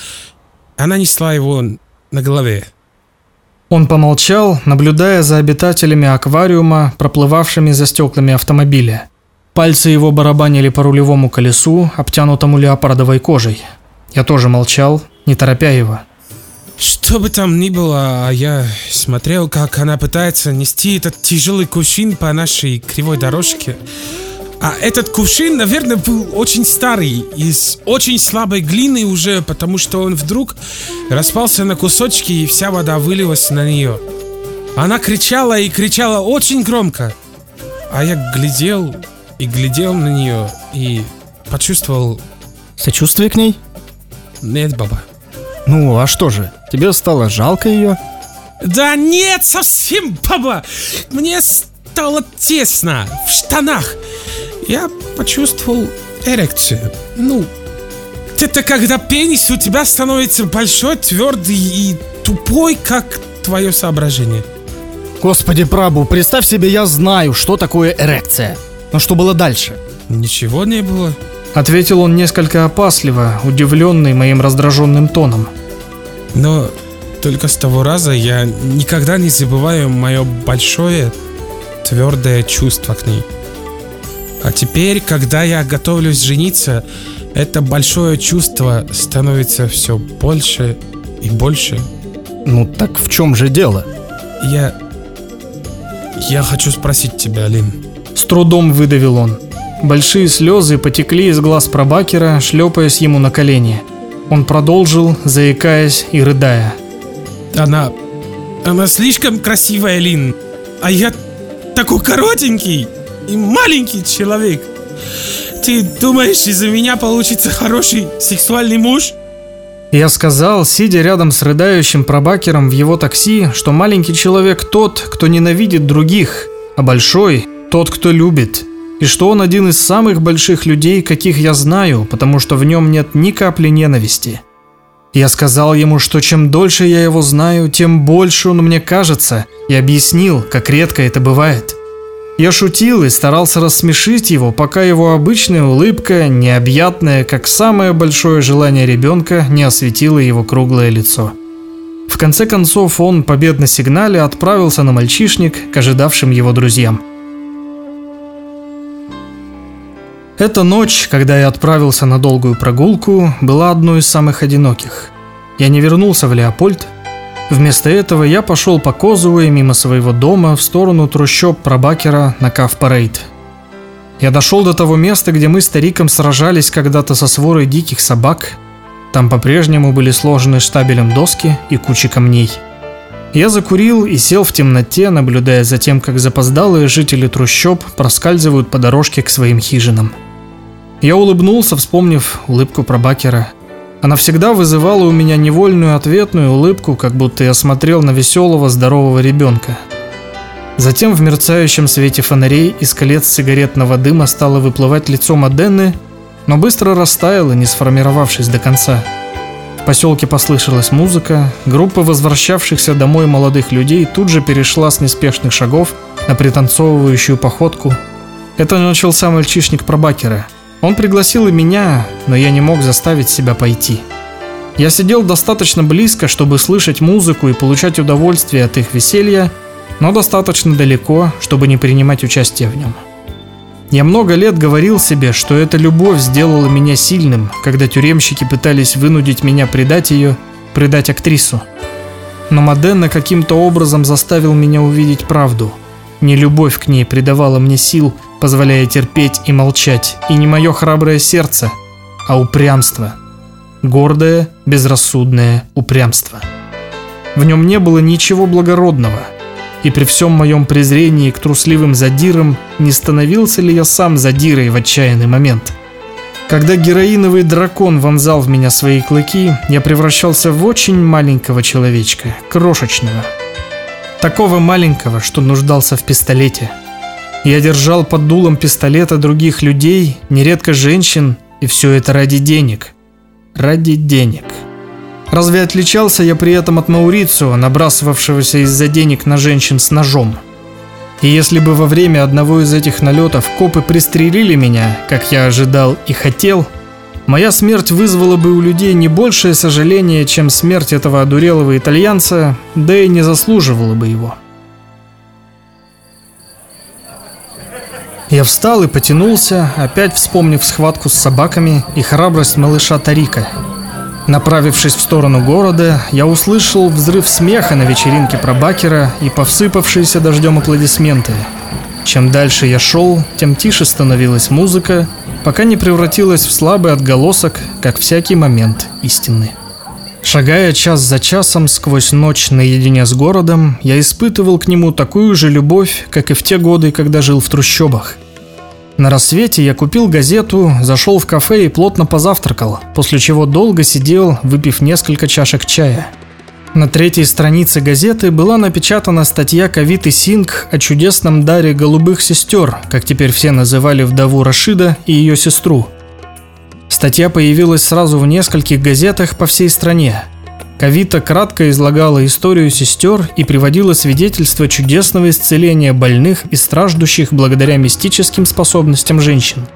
Она несла его на голове. Он помолчал, наблюдая за обитателями аквариума, проплывавшими за стеклами автомобиля. Пальцы его барабанили по рулевому колесу, обтянутому леопардовой кожей. Я тоже молчал, не торопя его. Что бы там ни было, а я смотрел, как она пытается нести этот тяжелый кувшин по нашей кривой дорожке. А этот кувшин, наверное, был очень старый, из очень слабой глины уже, потому что он вдруг распался на кусочки и вся вода вылилась на нее. Она кричала и кричала очень громко. А я глядел и глядел на нее и почувствовал... Сочувствие к ней? Нет, баба. Ну, а что же? Тебе стало жалко ее? Да нет, совсем, баба! Мне стало тесно в штанах. Я почувствовал эрекцию. Ну, это когда пенис у тебя становится большой, твердый и тупой, как твое соображение. Господи, Прабу, представь себе, я знаю, что такое эрекция. Но что было дальше? Ничего не было. Ответил он несколько опасливо, удивленный моим раздраженным тоном. Но только с того раза я никогда не забываю мое большое твердое чувство к ней. А теперь, когда я готовлюсь жениться, это большое чувство становится все больше и больше. Ну так в чем же дело? Я... Я хочу спросить тебя, Лин. С трудом выдавил он. Большие слезы потекли из глаз пробакера, шлепаясь ему на колени. Он продолжил, заикаясь и рыдая. Она... Она слишком красивая, Лин. А я такой коротенький и маленький человек. Ты думаешь, из-за меня получится хороший сексуальный муж? Я сказал, сидя рядом с рыдающим пробакером в его такси, что маленький человек тот, кто ненавидит других, а большой – тот, кто любит. И что он один из самых больших людей, каких я знаю, потому что в нем нет ни капли ненависти. Я сказал ему, что чем дольше я его знаю, тем больше он мне кажется, и объяснил, как редко это бывает. Я шутил и старался рассмешить его, пока его обычная улыбка, необъятная, как самое большое желание ребенка, не осветила его круглое лицо. В конце концов он, победно сигнале, отправился на мальчишник к ожидавшим его друзьям. Эта ночь, когда я отправился на долгую прогулку, была одной из самых одиноких. Я не вернулся в Леопольд, Вместо этого я пошел по Козовой мимо своего дома в сторону трущоб Пробакера на Кав-Парейд. Я дошел до того места, где мы с стариком сражались когда-то со сворой диких собак. Там по-прежнему были сложены штабелем доски и кучи камней. Я закурил и сел в темноте, наблюдая за тем, как запоздалые жители трущоб проскальзывают по дорожке к своим хижинам. Я улыбнулся, вспомнив улыбку Пробакера – она всегда вызывала у меня невольную ответную улыбку, как будто я смотрел на веселого, здорового ребенка. Затем в мерцающем свете фонарей из колец сигаретного дыма стало выплывать лицо Моденны, но быстро растаяло, не сформировавшись до конца. В поселке послышалась музыка, группа возвращавшихся домой молодых людей тут же перешла с неспешных шагов на пританцовывающую походку. Это начался мальчишник Пробакера – он пригласил и меня, но я не мог заставить себя пойти. Я сидел достаточно близко, чтобы слышать музыку и получать удовольствие от их веселья, но достаточно далеко, чтобы не принимать участие в нем. Я много лет говорил себе, что эта любовь сделала меня сильным, когда тюремщики пытались вынудить меня предать ее, предать актрису. Но Моденна каким-то образом заставил меня увидеть правду. Не любовь к ней придавала мне сил – позволяя терпеть и молчать, и не мое храброе сердце, а упрямство. Гордое, безрассудное упрямство. В нем не было ничего благородного, и при всем моем презрении к трусливым задирам не становился ли я сам задирой в отчаянный момент. Когда героиновый дракон вонзал в меня свои клыки, я превращался в очень маленького человечка, крошечного. Такого маленького, что нуждался в пистолете – я держал под дулом пистолета других людей, нередко женщин, и все это ради денег. Ради денег. Разве отличался я при этом от Маурицио, набрасывавшегося из-за денег на женщин с ножом? И если бы во время одного из этих налетов копы пристрелили меня, как я ожидал и хотел, моя смерть вызвала бы у людей не большее сожаление, чем смерть этого одурелого итальянца, да и не заслуживала бы его. Я встал и потянулся, опять вспомнив схватку с собаками и храбрость малыша Тарика. Направившись в сторону города, я услышал взрыв смеха на вечеринке пробакера и повсыпавшиеся дождем аплодисменты. Чем дальше я шел, тем тише становилась музыка, пока не превратилась в слабый отголосок, как всякий момент истины. Шагая час за часом сквозь ночь наедине с городом, я испытывал к нему такую же любовь, как и в те годы, когда жил в трущобах. На рассвете я купил газету, зашел в кафе и плотно позавтракал, после чего долго сидел, выпив несколько чашек чая. На третьей странице газеты была напечатана статья Кавиты Синг о чудесном даре голубых сестер, как теперь все называли вдову Рашида и ее сестру – Статья появилась сразу в нескольких газетах по всей стране. Кавита кратко излагала историю сестер и приводила свидетельства чудесного исцеления больных и страждущих благодаря мистическим способностям женщин.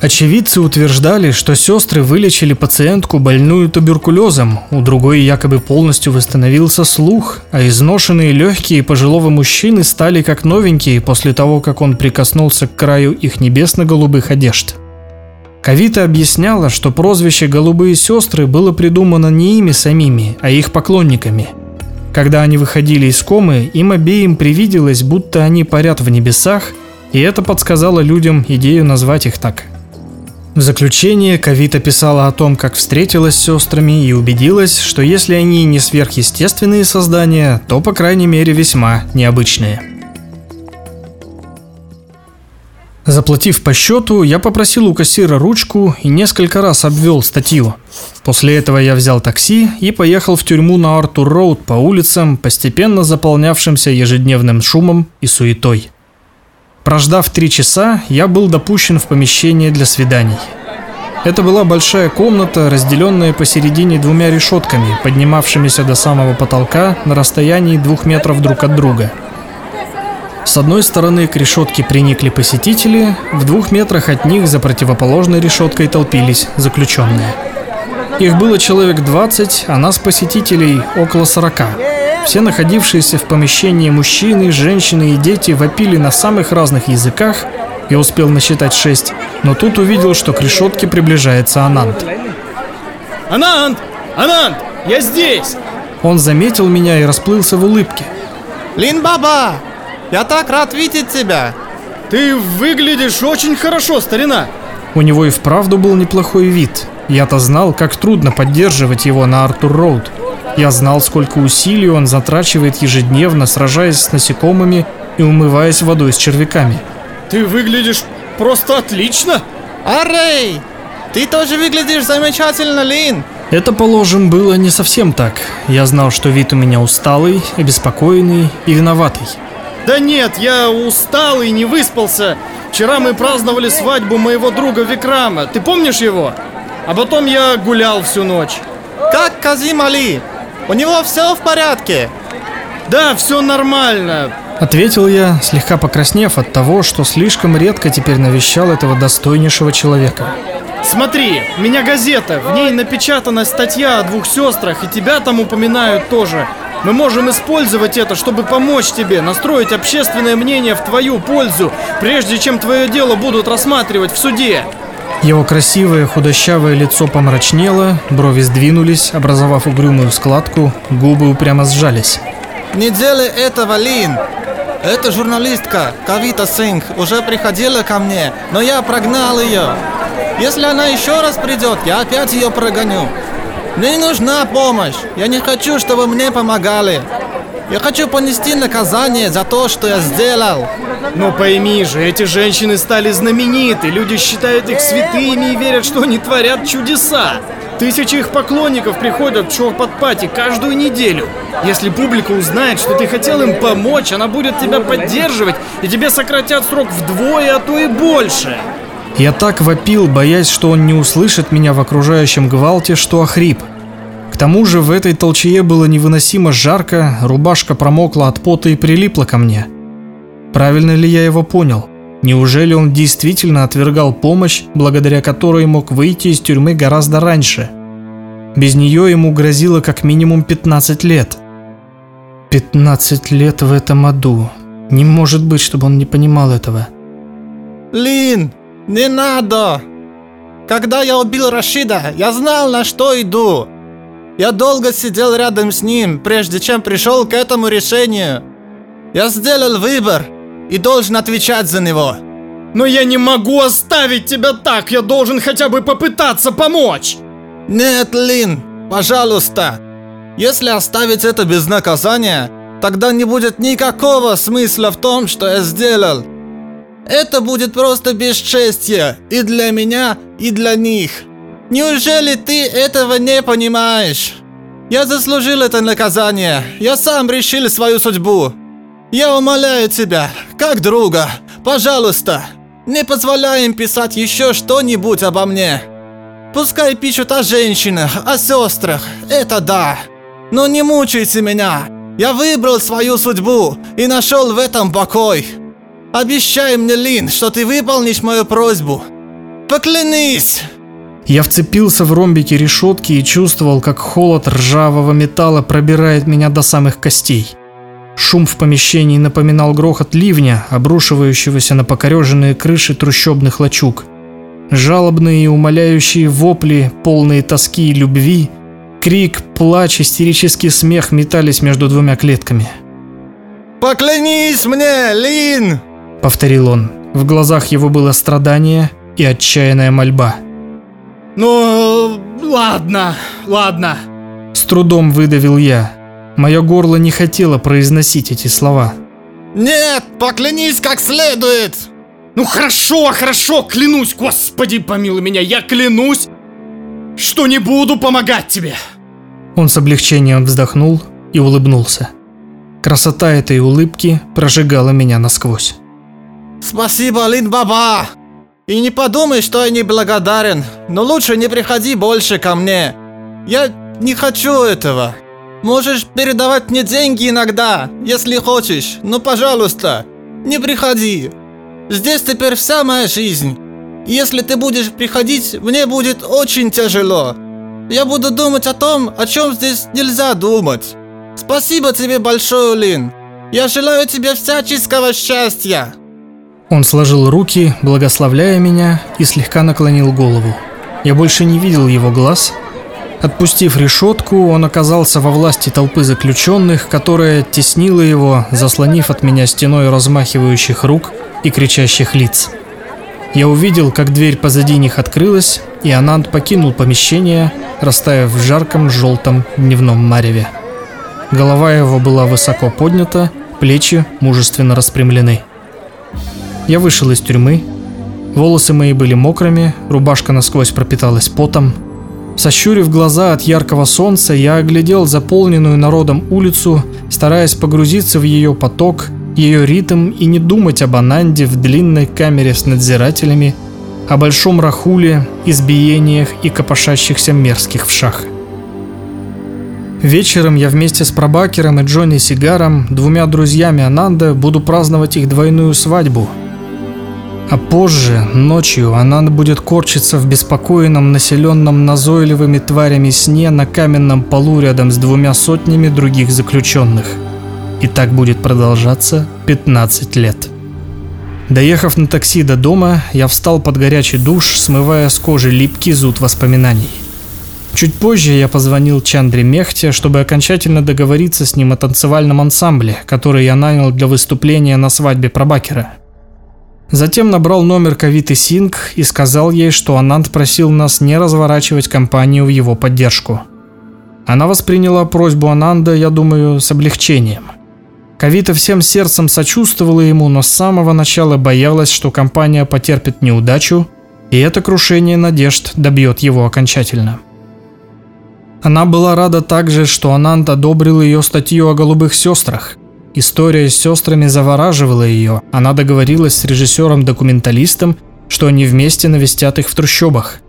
Очевидцы утверждали, что сестры вылечили пациентку, больную туберкулезом, у другой якобы полностью восстановился слух, а изношенные легкие пожилого мужчины стали как новенькие после того, как он прикоснулся к краю их небесно-голубых одежд. Кавита объясняла, что прозвище «Голубые сестры» было придумано не ими самими, а их поклонниками. Когда они выходили из комы, им обеим привиделось, будто они парят в небесах, и это подсказало людям идею назвать их так. В заключение Кавита писала о том, как встретилась с сестрами и убедилась, что если они не сверхъестественные создания, то, по крайней мере, весьма необычные. Заплатив по счету, я попросил у кассира ручку и несколько раз обвел статью. После этого я взял такси и поехал в тюрьму на Артур-Роуд по улицам, постепенно заполнявшимся ежедневным шумом и суетой. Прождав три часа, я был допущен в помещение для свиданий. Это была большая комната, разделенная посередине двумя решетками, поднимавшимися до самого потолка на расстоянии двух метров друг от друга. С одной стороны к решетке приникли посетители, в двух метрах от них за противоположной решеткой толпились заключенные. Их было человек 20, а нас посетителей около 40. Все находившиеся в помещении мужчины, женщины и дети вопили на самых разных языках, я успел насчитать шесть, но тут увидел, что к решетке приближается Анант. Анант! Анант! Я здесь! Он заметил меня и расплылся в улыбке. Лин Баба! Я так рад видеть тебя! Ты выглядишь очень хорошо, старина! У него и вправду был неплохой вид. Я-то знал, как трудно поддерживать его на Артур-Роуд. Я знал, сколько усилий он затрачивает ежедневно, сражаясь с насекомыми и умываясь водой с червяками. Ты выглядишь просто отлично! Аррей! Ты тоже выглядишь замечательно, Лин! Это, положим, было не совсем так. Я знал, что вид у меня усталый, обеспокоенный и виноватый. Да нет, я устал и не выспался. Вчера мы праздновали свадьбу моего друга Викрама. Ты помнишь его? А потом я гулял всю ночь. Как Казим Али? У него все в порядке? Да, все нормально. Ответил я, слегка покраснев от того, что слишком редко теперь навещал этого достойнейшего человека. Смотри, у меня газета, в ней напечатана статья о двух сестрах, и тебя там упоминают тоже. Мы можем использовать это, чтобы помочь тебе, настроить общественное мнение в твою пользу, прежде чем твое дело будут рассматривать в суде. Его красивое худощавое лицо помрачнело, брови сдвинулись, образовав угрюмую складку, губы упрямо сжались. Не делай этого, Лин! Эта журналистка, Кавита Сингх, уже приходила ко мне, но я прогнал ее. Если она еще раз придет, я опять ее прогоню. Мне не нужна помощь. Я не хочу, чтобы мне помогали. Я хочу понести наказание за то, что я сделал. Но пойми же, эти женщины стали знамениты, люди считают их святыми и верят, что они творят чудеса. Тысячи их поклонников приходят в Чорпат-Пати каждую неделю. Если публика узнает, что ты хотел им помочь, она будет тебя поддерживать, и тебе сократят срок вдвое, а то и больше. Я так вопил, боясь, что он не услышит меня в окружающем гвалте, что охрип. К тому же в этой толчее было невыносимо жарко, рубашка промокла от пота и прилипла ко мне. Правильно ли я его понял? Неужели он действительно отвергал помощь, благодаря которой мог выйти из тюрьмы гораздо раньше? Без нее ему грозило как минимум 15 лет. 15 лет в этом аду. Не может быть, чтобы он не понимал этого. Лин, не надо! Когда я убил Рашида, я знал, на что иду. Я долго сидел рядом с ним, прежде чем пришел к этому решению. Я сделал выбор и должен отвечать за него. Но я не могу оставить тебя так, я должен хотя бы попытаться помочь. Нет, Лин, пожалуйста. Если оставить это без наказания, тогда не будет никакого смысла в том, что я сделал. Это будет просто бесчестье и для меня, и для них. Неужели ты этого не понимаешь? Я заслужил это наказание. Я сам решил свою судьбу. Я умоляю тебя, как друга, пожалуйста, не позволяй им писать еще что-нибудь обо мне. Пускай пишут о женщинах, о сестрах, это да. Но не мучайте меня. Я выбрал свою судьбу и нашел в этом покой. Обещай мне, Лин, что ты выполнишь мою просьбу. Поклянись! Я вцепился в ромбики решетки и чувствовал, как холод ржавого металла пробирает меня до самых костей. Шум в помещении напоминал грохот ливня, обрушивающегося на покореженные крыши трущобных лачуг. Жалобные и умоляющие вопли, полные тоски и любви, крик, плач, истерический смех метались между двумя клетками. «Поклянись мне, Лин!» — повторил он. В глазах его было страдание и отчаянная мольба. Ну, ладно, ладно. С трудом выдавил я. Мое горло не хотело произносить эти слова. Нет, поклянись как следует. Ну хорошо, хорошо, клянусь, господи, помилуй меня, я клянусь, что не буду помогать тебе. Он с облегчением вздохнул и улыбнулся. Красота этой улыбки прожигала меня насквозь. Спасибо, Лин Баба. И не подумай, что я не благодарен, но лучше не приходи больше ко мне. Я не хочу этого. Можешь передавать мне деньги иногда, если хочешь, но, пожалуйста, не приходи. Здесь теперь вся моя жизнь. Если ты будешь приходить, мне будет очень тяжело. Я буду думать о том, о чем здесь нельзя думать. Спасибо тебе большое, Лин. Я желаю тебе всяческого счастья. Он сложил руки, благословляя меня, и слегка наклонил голову. Я больше не видел его глаз. Отпустив решетку, он оказался во власти толпы заключенных, которая теснила его, заслонив от меня стеной размахивающих рук и кричащих лиц. Я увидел, как дверь позади них открылась, и Ананд покинул помещение, растаяв в жарком желтом дневном мареве. Голова его была высоко поднята, плечи мужественно распрямлены. Я вышел из тюрьмы. Волосы мои были мокрыми, рубашка насквозь пропиталась потом. Сощурив глаза от яркого солнца, я оглядел заполненную народом улицу, стараясь погрузиться в ее поток, ее ритм и не думать об Ананде в длинной камере с надзирателями, о большом рахуле, избиениях и копошащихся мерзких вшах. Вечером я вместе с Пробакером и Джонни Сигаром, двумя друзьями Ананда, буду праздновать их двойную свадьбу. А позже, ночью, Ананда будет корчиться в беспокойном, населенном назойливыми тварями сне на каменном полу рядом с двумя сотнями других заключенных. И так будет продолжаться 15 лет. Доехав на такси до дома, я встал под горячий душ, смывая с кожи липкий зуд воспоминаний. Чуть позже я позвонил Чандре Мехте, чтобы окончательно договориться с ним о танцевальном ансамбле, который я нанял для выступления на свадьбе Пробакера. Затем набрал номер Кавиты Синг и сказал ей, что Ананд просил нас не разворачивать кампанию в его поддержку. Она восприняла просьбу Ананда, я думаю, с облегчением. Кавита всем сердцем сочувствовала ему, но с самого начала боялась, что компания потерпит неудачу, и это крушение надежд добьет его окончательно. Она была рада также, что Ананд одобрил ее статью о голубых сестрах. История с сестрами завораживала ее. Она договорилась с режиссером-документалистом, что они вместе навестят их в трущобах.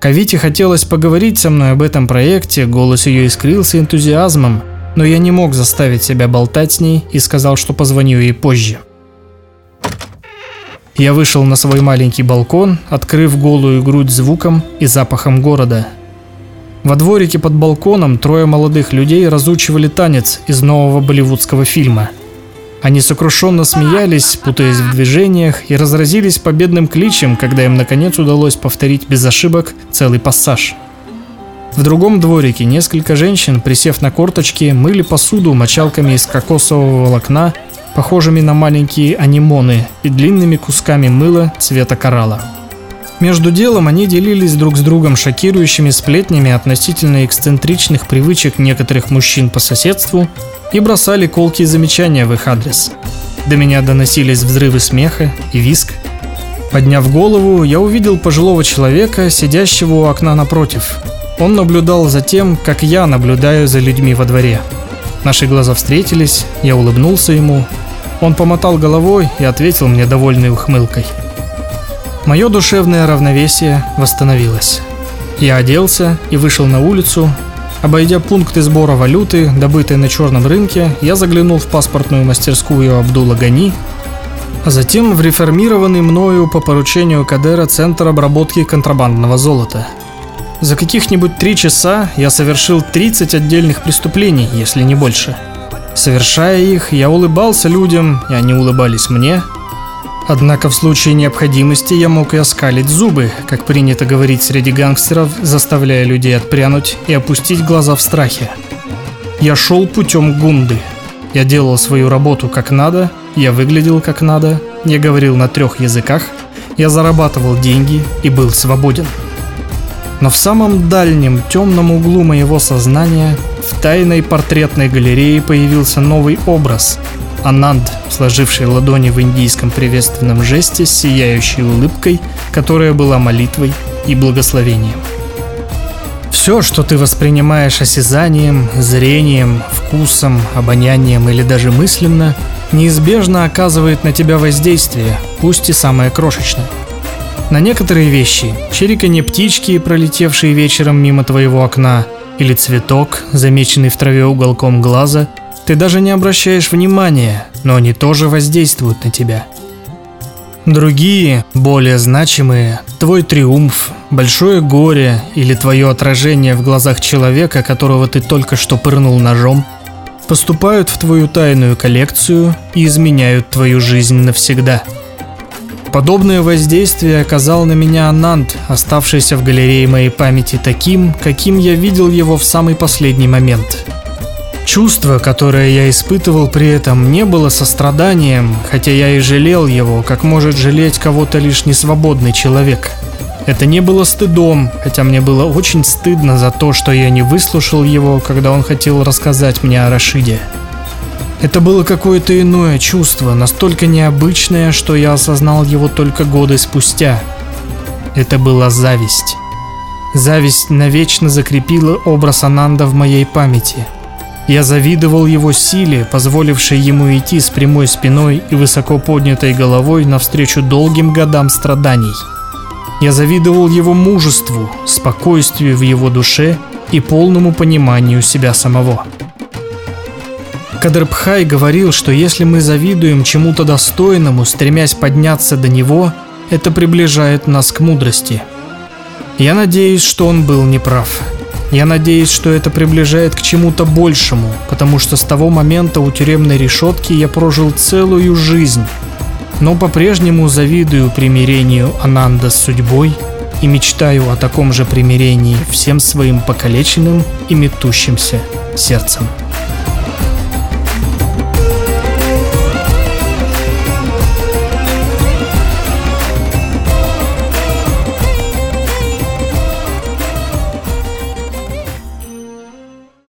Кавите хотелось поговорить со мной об этом проекте, голос ее искрился энтузиазмом, но я не мог заставить себя болтать с ней и сказал, что позвоню ей позже. Я вышел на свой маленький балкон, открыв голую грудь звуком и запахом города – во дворике под балконом трое молодых людей разучивали танец из нового болливудского фильма. Они сокрушенно смеялись, путаясь в движениях, и разразились победным кличем, когда им наконец удалось повторить без ошибок целый пассаж. В другом дворике несколько женщин, присев на корточки, мыли посуду мочалками из кокосового волокна, похожими на маленькие анимоны и длинными кусками мыла цвета коралла. Между делом они делились друг с другом шокирующими сплетнями относительно эксцентричных привычек некоторых мужчин по соседству и бросали колкие замечания в их адрес. До меня доносились взрывы смеха и виск. Подняв голову, я увидел пожилого человека, сидящего у окна напротив. Он наблюдал за тем, как я наблюдаю за людьми во дворе. Наши глаза встретились, я улыбнулся ему. Он помотал головой и ответил мне довольной ухмылкой – Мое душевное равновесие восстановилось. Я оделся и вышел на улицу. Обойдя пункты сбора валюты, добытой на черном рынке, я заглянул в паспортную мастерскую Абдула Гани, а затем в реформированный мною по поручению Кадера Центр обработки контрабандного золота. За каких-нибудь три часа я совершил 30 отдельных преступлений, если не больше. Совершая их, я улыбался людям, и они улыбались мне, Однако в случае необходимости я мог и оскалить зубы, как принято говорить среди гангстеров, заставляя людей отпрянуть и опустить глаза в страхе. Я шел путем гунды. Я делал свою работу как надо, я выглядел как надо, я говорил на трех языках, я зарабатывал деньги и был свободен. Но в самом дальнем темном углу моего сознания в тайной портретной галерее появился новый образ – Ананд, сложивший ладони в индийском приветственном жесте с сияющей улыбкой, которая была молитвой и благословением. Все, что ты воспринимаешь осязанием, зрением, вкусом, обонянием или даже мысленно, неизбежно оказывает на тебя воздействие, пусть и самое крошечное. На некоторые вещи, чириканье птички, пролетевшие вечером мимо твоего окна, или цветок, замеченный в траве уголком глаза, ты даже не обращаешь внимания, но они тоже воздействуют на тебя. Другие, более значимые, твой триумф, большое горе или твое отражение в глазах человека, которого ты только что пырнул ножом, поступают в твою тайную коллекцию и изменяют твою жизнь навсегда. Подобное воздействие оказал на меня Ананд, оставшийся в галерее моей памяти таким, каким я видел его в самый последний момент – Чувство, которое я испытывал при этом, не было состраданием, хотя я и жалел его, как может жалеть кого-то лишь несвободный человек. Это не было стыдом, хотя мне было очень стыдно за то, что я не выслушал его, когда он хотел рассказать мне о Рашиде. Это было какое-то иное чувство, настолько необычное, что я осознал его только годы спустя. Это была зависть. Зависть навечно закрепила образ Ананда в моей памяти – я завидовал его силе, позволившей ему идти с прямой спиной и высоко поднятой головой навстречу долгим годам страданий. Я завидовал его мужеству, спокойствию в его душе и полному пониманию себя самого. Кадрбхай говорил, что если мы завидуем чему-то достойному, стремясь подняться до него, это приближает нас к мудрости. Я надеюсь, что он был неправ. Я надеюсь, что это приближает к чему-то большему, потому что с того момента у тюремной решетки я прожил целую жизнь, но по-прежнему завидую примирению Ананда с судьбой и мечтаю о таком же примирении всем своим покалеченным и метущимся сердцем.